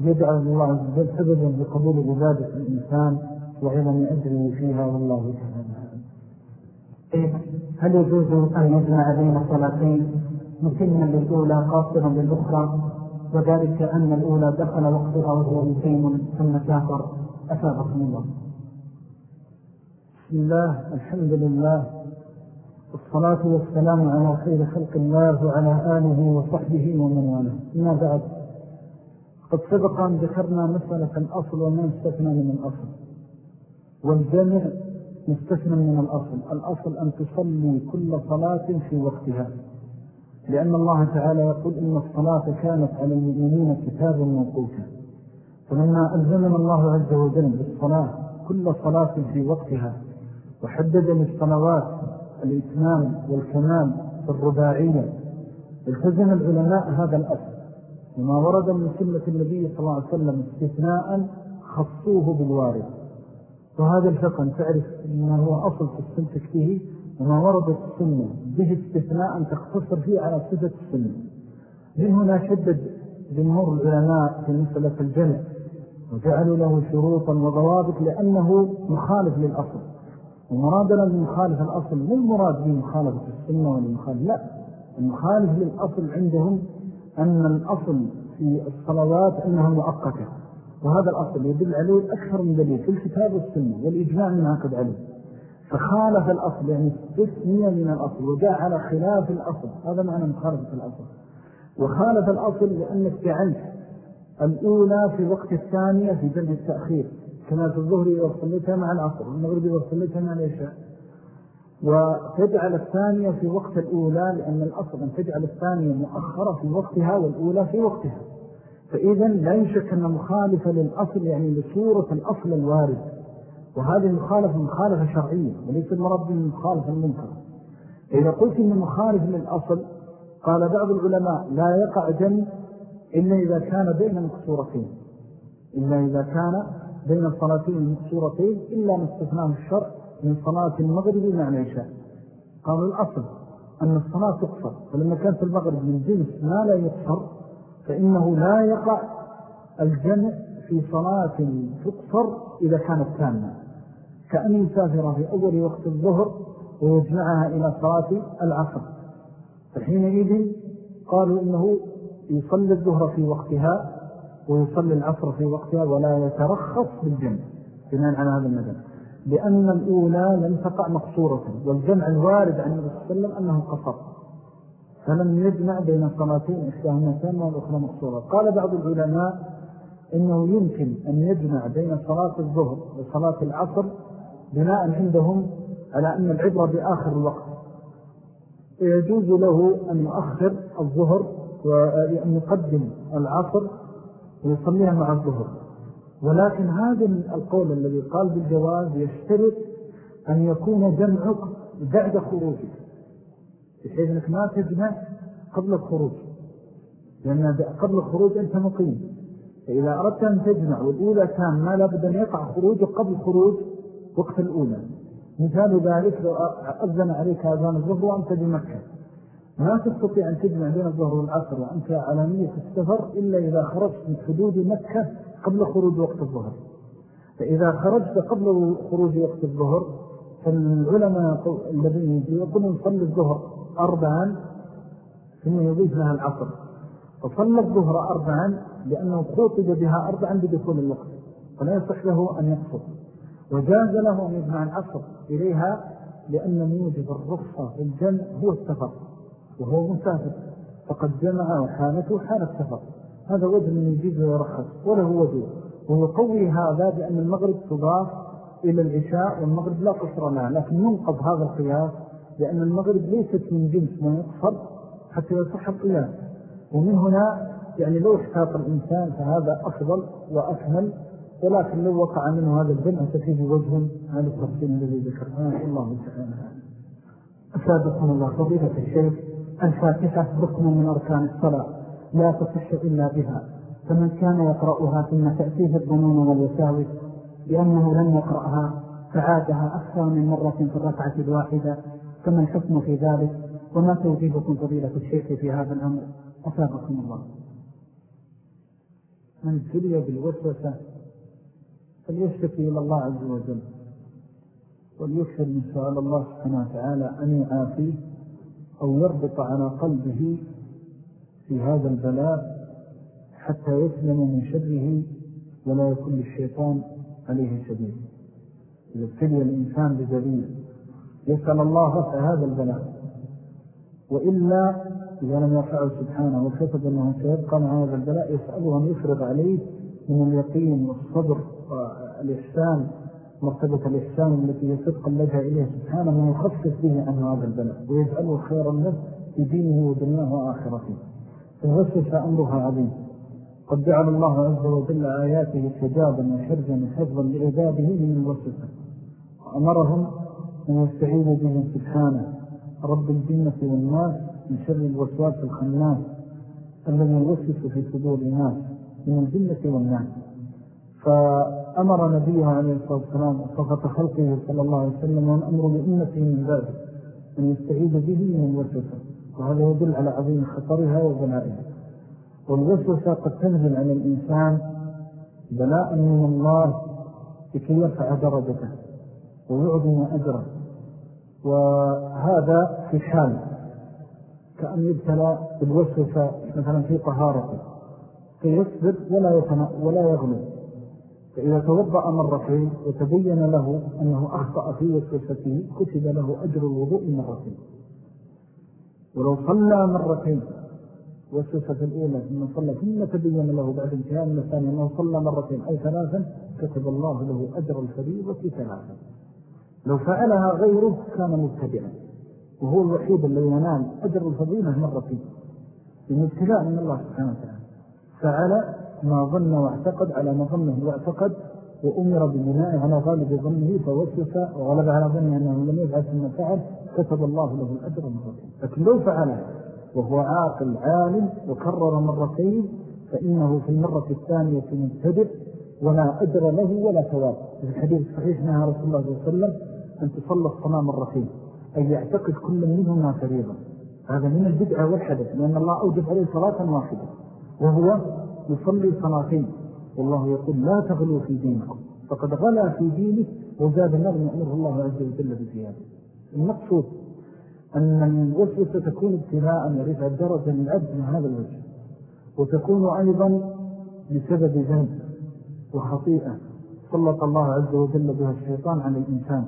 يجعل الله عز وجل سببا لقبول عبادة الإنسان وعظم أجره فيها والله تعالى هل يجوز أن يجمع بين الصلاتين؟ مسلما للأولى قاصرا للأخرى وذلك أن الأولى دخل وقتها وهو مقيم ثم سافر أسابقنا الله. بسم الله الحمد لله والصلاة والسلام على خير خلق الله وعلى آله وصحبه ومن والاه. ما بعد قد سبق أن ذكرنا مسألة الأصل وما استثنى من الأصل. والجمع مستثنى من الأصل. الأصل أن تصلي كل صلاة في وقتها. لأن الله تعالى يقول إن الصلاة كانت على المؤمنين كتابا موقوتا. فلما ألزمنا الله عز وجل بالصلاة كل صلاة في وقتها وحدد للصلوات الإتمام والكمال في الرباعية التزم العلماء هذا الأصل. وما ورد من سنة النبي صلى الله عليه وسلم استثناء خصوه بالوارد. وهذا الفقه تعرف ما هو أصل تستمسك فيه وما ورد السنة به استثناء تقتصر فيه على صفة السنة. من هنا شدد جمهور العلماء في مسألة الجمع وجعلوا له شروطا وضوابط لأنه مخالف للأصل. ومرادنا بمخالف الأصل مو المراد بمخالفة السنة والمخالف لا. المخالف للأصل عندهم أن الأصل في الصلوات أنها مؤقتة. وهذا الأصل يدل عليه أكثر من دليل في الكتاب والسنة والإجماع من عقد عليه. فخالف الأصل يعني استثنية من الأصل وجاء على خلاف الأصل. هذا معنى مخالفة الأصل. وخالف الأصل لأنك جعلت الأولى في وقت الثانية في جنة التأخير كما في الظهر إذا صليتها مع العصر والمغرب إذا صليتها مع العشاء. وتجعل الثانية في وقت الأولى لأن الأصل أن تجعل الثانية مؤخرة في وقتها والأولى في وقتها. فإذا لا يشك أن مخالفة للأصل يعني لصورة الأصل الوارد. وهذه المخالفة مخالفة شرعية وليس المرض من مخالفة المنكر إذا قلت إن مخالف للأصل قال بعض العلماء لا يقع جن إلا إذا كان بين مكسورتين. إلا إذا كان بين الصلاتين المكسورتين إلا ما استثناه الشرع من صلاة المغرب مع العشاء. قالوا الأصل أن الصلاة تقصر فلما كانت المغرب من جنس ما لا يقصر فإنه لا يقع الجمع في صلاة تقصر إذا كانت تامة. كأن يسافر في أول وقت الظهر ويجمعها إلى صلاة العصر. فحينئذ قالوا إنه يصلي الظهر في وقتها ويصلي العصر في وقتها ولا يترخص بالجمع بناء على هذا المدى. لأن الأولى لم تقع مقصورة والجمع الوارد عن النبي صلى الله عليه وسلم أنه قصر. فلم يجمع بين صلاتين إحداهما تامة والأخرى مقصورة. قال بعض العلماء إنه يمكن أن يجمع بين صلاة الظهر وصلاة العصر بناء عندهم على أن العبرة بآخر الوقت. يجوز له أن يؤخر الظهر وأن يقدم العصر ويصليها مع الظهر. ولكن هذا القول الذي قال بالجواز يشترط أن يكون جمعك بعد خروجك بحيث أنك ما تجمع قبل الخروج. لأن قبل الخروج أنت مقيم. فإذا أردت أن تجمع والأولى كان ما لابد أن يقع خروجك قبل خروج وقت الأولى. مثال ذلك لو أذن عليك أذان الظهر وأنت بمكة. ما تستطيع أن تجمع بين الظهر والعصر وأنت على نية السفر إلا إذا خرجت من حدود مكة قبل خروج وقت الظهر. فإذا خرجت قبل خروج وقت الظهر فالعلماء الذين يقولون صلي الظهر أربعا ثم يضيف لها العصر. فصلى الظهر أربعا لأنه خوطب بها أربعا بدخول الوقت. فلا يصح له أن يقصر وجاز له أن يجمع العصر إليها لأن موجب الرخصة في الجمع هو السفر وهو مسافر. فقد جمع وحالته حال السفر. هذا وجه من يجيز ويرخص وله وجه. ويقوي هذا بأن المغرب تضاف إلى العشاء والمغرب لا قصر لها لكن ينقض هذا القياس لأن المغرب ليست من جنس ما يقصر حتى يصح القياس ومن هنا يعني لو احتاط الإنسان فهذا أفضل وأكمل ولكن لو وقع منه هذا الجمع ففيه وجه على التفصيل الذي ذكرناه. الله تعالى أسابقنا الله فضيلة الشيخ. الفاتحة ركن من أركان الصلاة. لا تصح إلا بها. فمن كان يقرأها ثم تأتيه الظنون والوساوس لأنه لم يقرأها فعادها أكثر من مرة في الركعة الواحدة. فما الحكم في ذلك؟ وما توجيهكم فضيلة الشيخ في هذا الأمر؟ أسابقكم الله. من ابتلي بالوسوسة فليشتكي إلى الله عز وجل. وليكثر من سؤال الله سبحانه وتعالى أن يعافيه أو يربط على قلبه في هذا البلاء حتى يسلم من شره ولا يكون الشيطان عليه سبيل يبتلي الإنسان بجليل يسأل الله فهذا البلاء. وإلا إذا لم يرفعه سبحانه وكتب أنه سيبقى مع هذا البلاء يسأله أن يفرض عليه من اليقين والصبر والإحسان مرتبة الإحسان التي يصدق اللجأ إليه سبحانه ويخفف به عن هذا البلاء ويجعله خيرا له في دينه ودنياه وآخرته. فالغسل أمرها عظيم. قد جعل الله عز وجل آياته سجابا وحرزا وحفظا لعباده من الوسوسة. وأمرهم أن يستعيذوا به سبحانه. رب الجنة والناس من شر الوسواس الخناس الذي يوسوس في صدور الناس من الجنة والناس. فأمر نبيه عليه الصلاة والسلام وصفة خلقه صلى الله عليه وسلم والأمر لأمته من ذلك أن يستعيد به من الوسوسة وهذا يدل على عظيم خطرها وبلائها والوسوسة قد تنزل على الإنسان بلاء من الله لكي يرفع درجته ويعظم أجره. وهذا في حال كأن يبتلى بالوسوسة مثلا في طهارته فيصبر ولا, ولا يغلب. فإذا توضأ مرتين وتبين له أنه أخطأ في وسوسته كتب له أجر الوضوء مرتين. ولو صلى مرتين وسوسة الأولى ثم صلى ثم تبين له بعد انتهاء من الثانية أنه صلى مرتين أو ثلاثا كتب الله له أجر الفريضة ثلاثا. لو فعلها غيره كان مبتدعا وهو الوحيد الذي ينال أجر الفضيلة مرتين. من ابتلاء من الله سبحانه وتعالى. فعل ما ظن واعتقد على ما ظنه. واعتقد وأمر ببناء على غالب ظنه فوسوس وغلب على ظنه أنه لم يفعل ثم فعل كتب الله له الأجر مرتين لكن لو فعله وهو عاقل عالم وكرر مرتين فإنه في المرة الثانية مبتدئ ولا أجر له ولا ثواب. في الحديث الصحيح نهى رسول الله صلى الله عليه وسلم أن تصلى الصلاة مرتين أي يعتقد كل منهما فريضا هذا من البدعة والحدث لأن الله أوجب عليه صلاة واحدة وهو يصلي صلاتين والله يقول لا تغلوا في دينكم. فقد غلى في دينه وزاد ما لم يأمره الله عز وجل بزيادة. المقصود أن الوسوسة تكون ابتلاء ورفع الدرجة من من هذا الوجه. وتكون أيضا بسبب ذنب وخطيئة. سلط الله عز وجل بها الشيطان على الإنسان.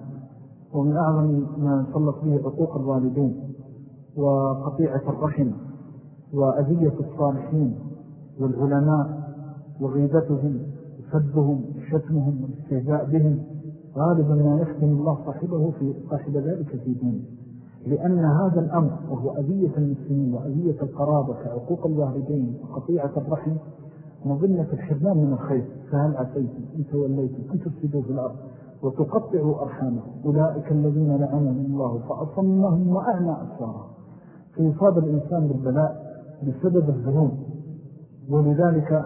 ومن أعظم ما سلط به عقوق الوالدين. وقطيعة الرحم. وأذية الصالحين. والعلماء وغيبتهم وسبهم وشتمهم والاستهزاء بهم غالبا ما يخدم الله صاحبه في صاحب ذلك في دينه. لأن هذا الأمر وهو أذية المسلمين وأذية القرابة كعقوق الوالدين وقطيعة الرحم مظنة الحرمان من الخير فهل عسيتم إن توليتم أن تفسدوا في الأرض وتقطعوا أرحامه أولئك الذين لعنهم الله فأصمهم وأعنى أسفارهم فيصاب الإنسان بالبلاء بسبب الذنوب. ولذلك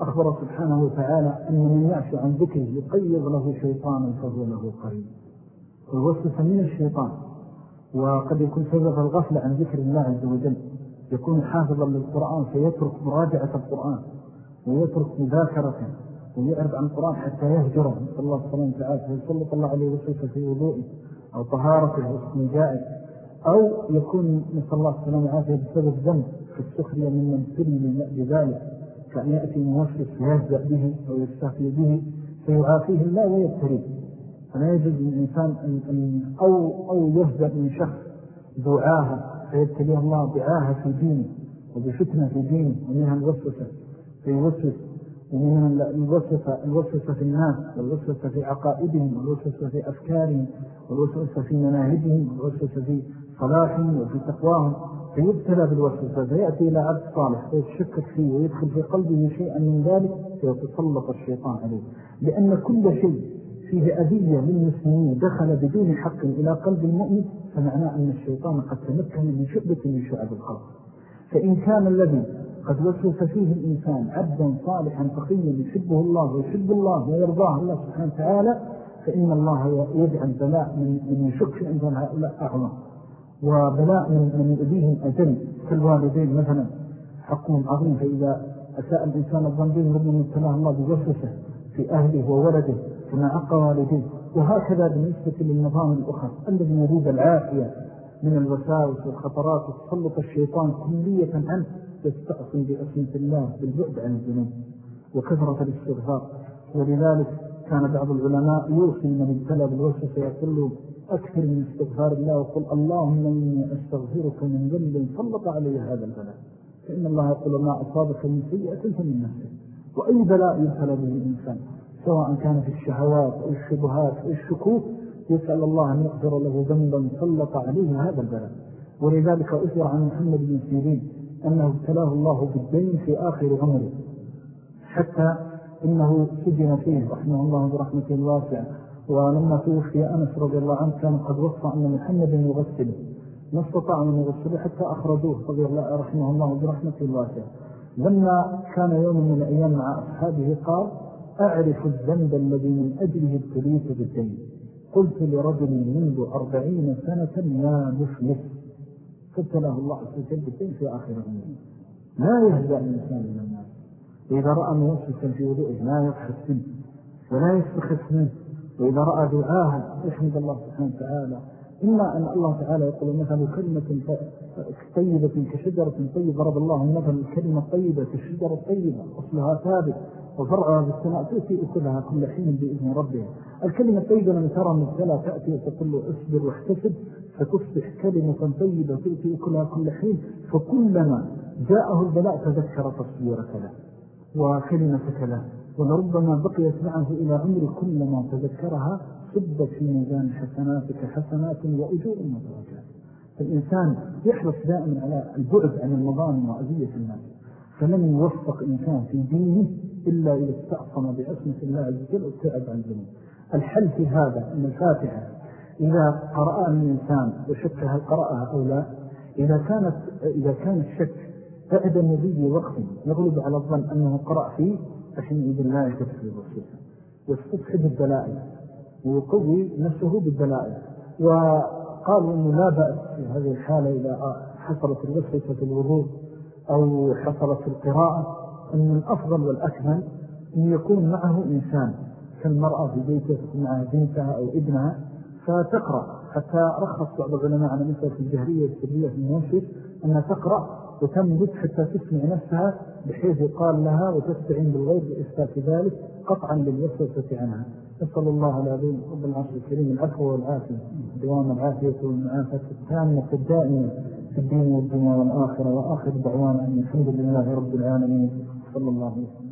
أخبر سبحانه وتعالى أن من يعش عن ذكره يقيض له شيطانا فهو له قريب. والوسوسة من الشيطان. وقد يكون سبب الغفلة عن ذكر الله عز وجل. يكون حافظا للقرآن فيترك مراجعة القرآن. ويترك مذاكرته ويعرض عن القرآن حتى يهجره. نسأل الله سبحانه وتعالى فيسلط الله عليه وسوسة في وضوئه. أو طهارته أو استنجائه أو يكون نسأل الله سبحانه وتعالى بسبب ذنب في السخرية من من بذلك كأن يأتي موسوس فيهزأ به أو يستخفي به فيعافيه الله ويبتريه فلا يجوز للإنسان أن أو, أو يهزأ من شخص ذو عاهة فيبتليه الله بعاهة في دينه وبفتنة في دينه ومنها الوسوسة فيوسوس ومنها الوسوسة, الوسوسة في الناس والوسوسة في عقائدهم والوسوسة في أفكارهم والوسوسة في مناهجهم والوسوسة في صلاحهم وفي تقواهم فيبتلى بالوسوسة فيأتي إلى عبد صالح فيتشكك فيه ويدخل في قلبه شيئا من ذلك فيتسلط الشيطان عليه. لأن كل شيء فيه أذية للمسلمين دخل بدون حق إلى قلب المؤمن فمعناه أن الشيطان قد تمكن من شعبة من شعب الخلق. فإن كان الذي قد وسوس فيه الإنسان عبدا صالحا تقيا يحبه الله ويحب الله ويرضاه الله سبحانه وتعالى فإن الله يجعل بلاء من يشك في أنه هؤلاء أعظم وبلاء من يؤذيهم أجل كالوالدين مثلا حقهم عظيم. فإذا أساء الإنسان الظنبين ربما ابتلاه الله بوسوسة في أهله وولده كما عق والديه. وهكذا بالنسبة للنظام الأخر الذي يريد العافية من الوساوس والخطرات وتسلط الشيطان كلية عنه يستعصم بأسمة الله بالبعد عن الذنوب وكثرة الاستغفار. ولذلك كان بعض العلماء يوصي من ابتلى بالوسوسة يقول أكثر من استغفار الله وقل اللهم إني أستغفرك من ذنب سلط علي هذا البلاء. فإن الله يقول ما أصابك من سيئة فمن نفسه وأي بلاء يبتلى به الإنسان سواء كان في الشهوات أو الشبهات أو الشكوك يسأل الله أن يغفر له ذنبا سلط عليه هذا البلاء. ولذلك أثر عن محمد بن سيرين أنه ابتلاه الله بالدين في آخر عمره حتى إنه سجن فيه رحمه الله برحمة الواسع ولما توفي أنس رضي الله عنه كان قد وصى أن محمد يغسله ما استطاع أن يغسله حتى أخرجوه رضي الله رحمه الله برحمة الواسع. لما كان يوم من الأيام مع أصحابه قال أعرف الذنب الذي من أجله ابتليت بالدين قلت لرجل منذ أربعين سنة يا مفلس. فابتلاه الله عز وجل بالدين في آخر عمره لا يهدأ الإنسان من الناس إذا رأى موسوسا في وضوئه لا يبحث منه ولا يستخف منه. وإذا رأى دعاها يحمد الله سبحانه وتعالى. إما أن الله تعالى يقول مثلا كلمة طيبة كشجرة طيبة ضرب الله مثلا الكلمة طيبة كشجرة طيبة أصلها ثابت وفرعها بالسماء تؤتي أكلها كل حين بإذن ربها. الكلمة الطيبة من ترى مبتلى تأتي وتقول له أصبر واحتسب فتصبح كلمة طيبة تؤتي أكلها كل حين. فكلما جاءه البلاء تذكر تصوير كذا وكلمة كذا ولربما بقيت معه إلى عمر كلما تذكرها صبت في ميزان حسناتك حسنات وأجور ودرجات فالإنسان يحرص دائما على البعد عن المظالم وأذية الناس. فلن يوفق إنسان في دينه إلا إذا استعصم بعصمة الله عز وجل وابتعد عن الذنوب الحل في هذا أن الفاتحة إذا قرأها من إنسان وشك هل قرأها أو لا إذا كانت إذا كان الشك بعد النبي وقت يغلب على الظن أنه قرأ فيه فحين بالله يكتفي الوصية. يستصحب الدلائل ويقوي نفسه بالدلائل. وقالوا أنه لا بأس في هذه الحالة إذا حصلت الوسوسة في الوضوء أو حصلت القراءة أن الأفضل والأكمل أن يكون معه إنسان. كالمرأة في بيته معها بنتها أو ابنها فتقرأ. حتى رخص بعض العلماء على مثل الجهرية السرية في المنشد أنها تقرأ وتنبت حتى تسمع نفسها بحيث يقال لها وتستعين بالغير بإثبات ذلك قطعا للوسوسة عنها نسأل الله العظيم رب العصر الكريم العفو والعافية. دوام العافية والمعافة التامة الدائمة في الدين والدنيا والآخرة. وآخر دعوانا الحمد لله رب العالمين. صلى الله عليه وسلم.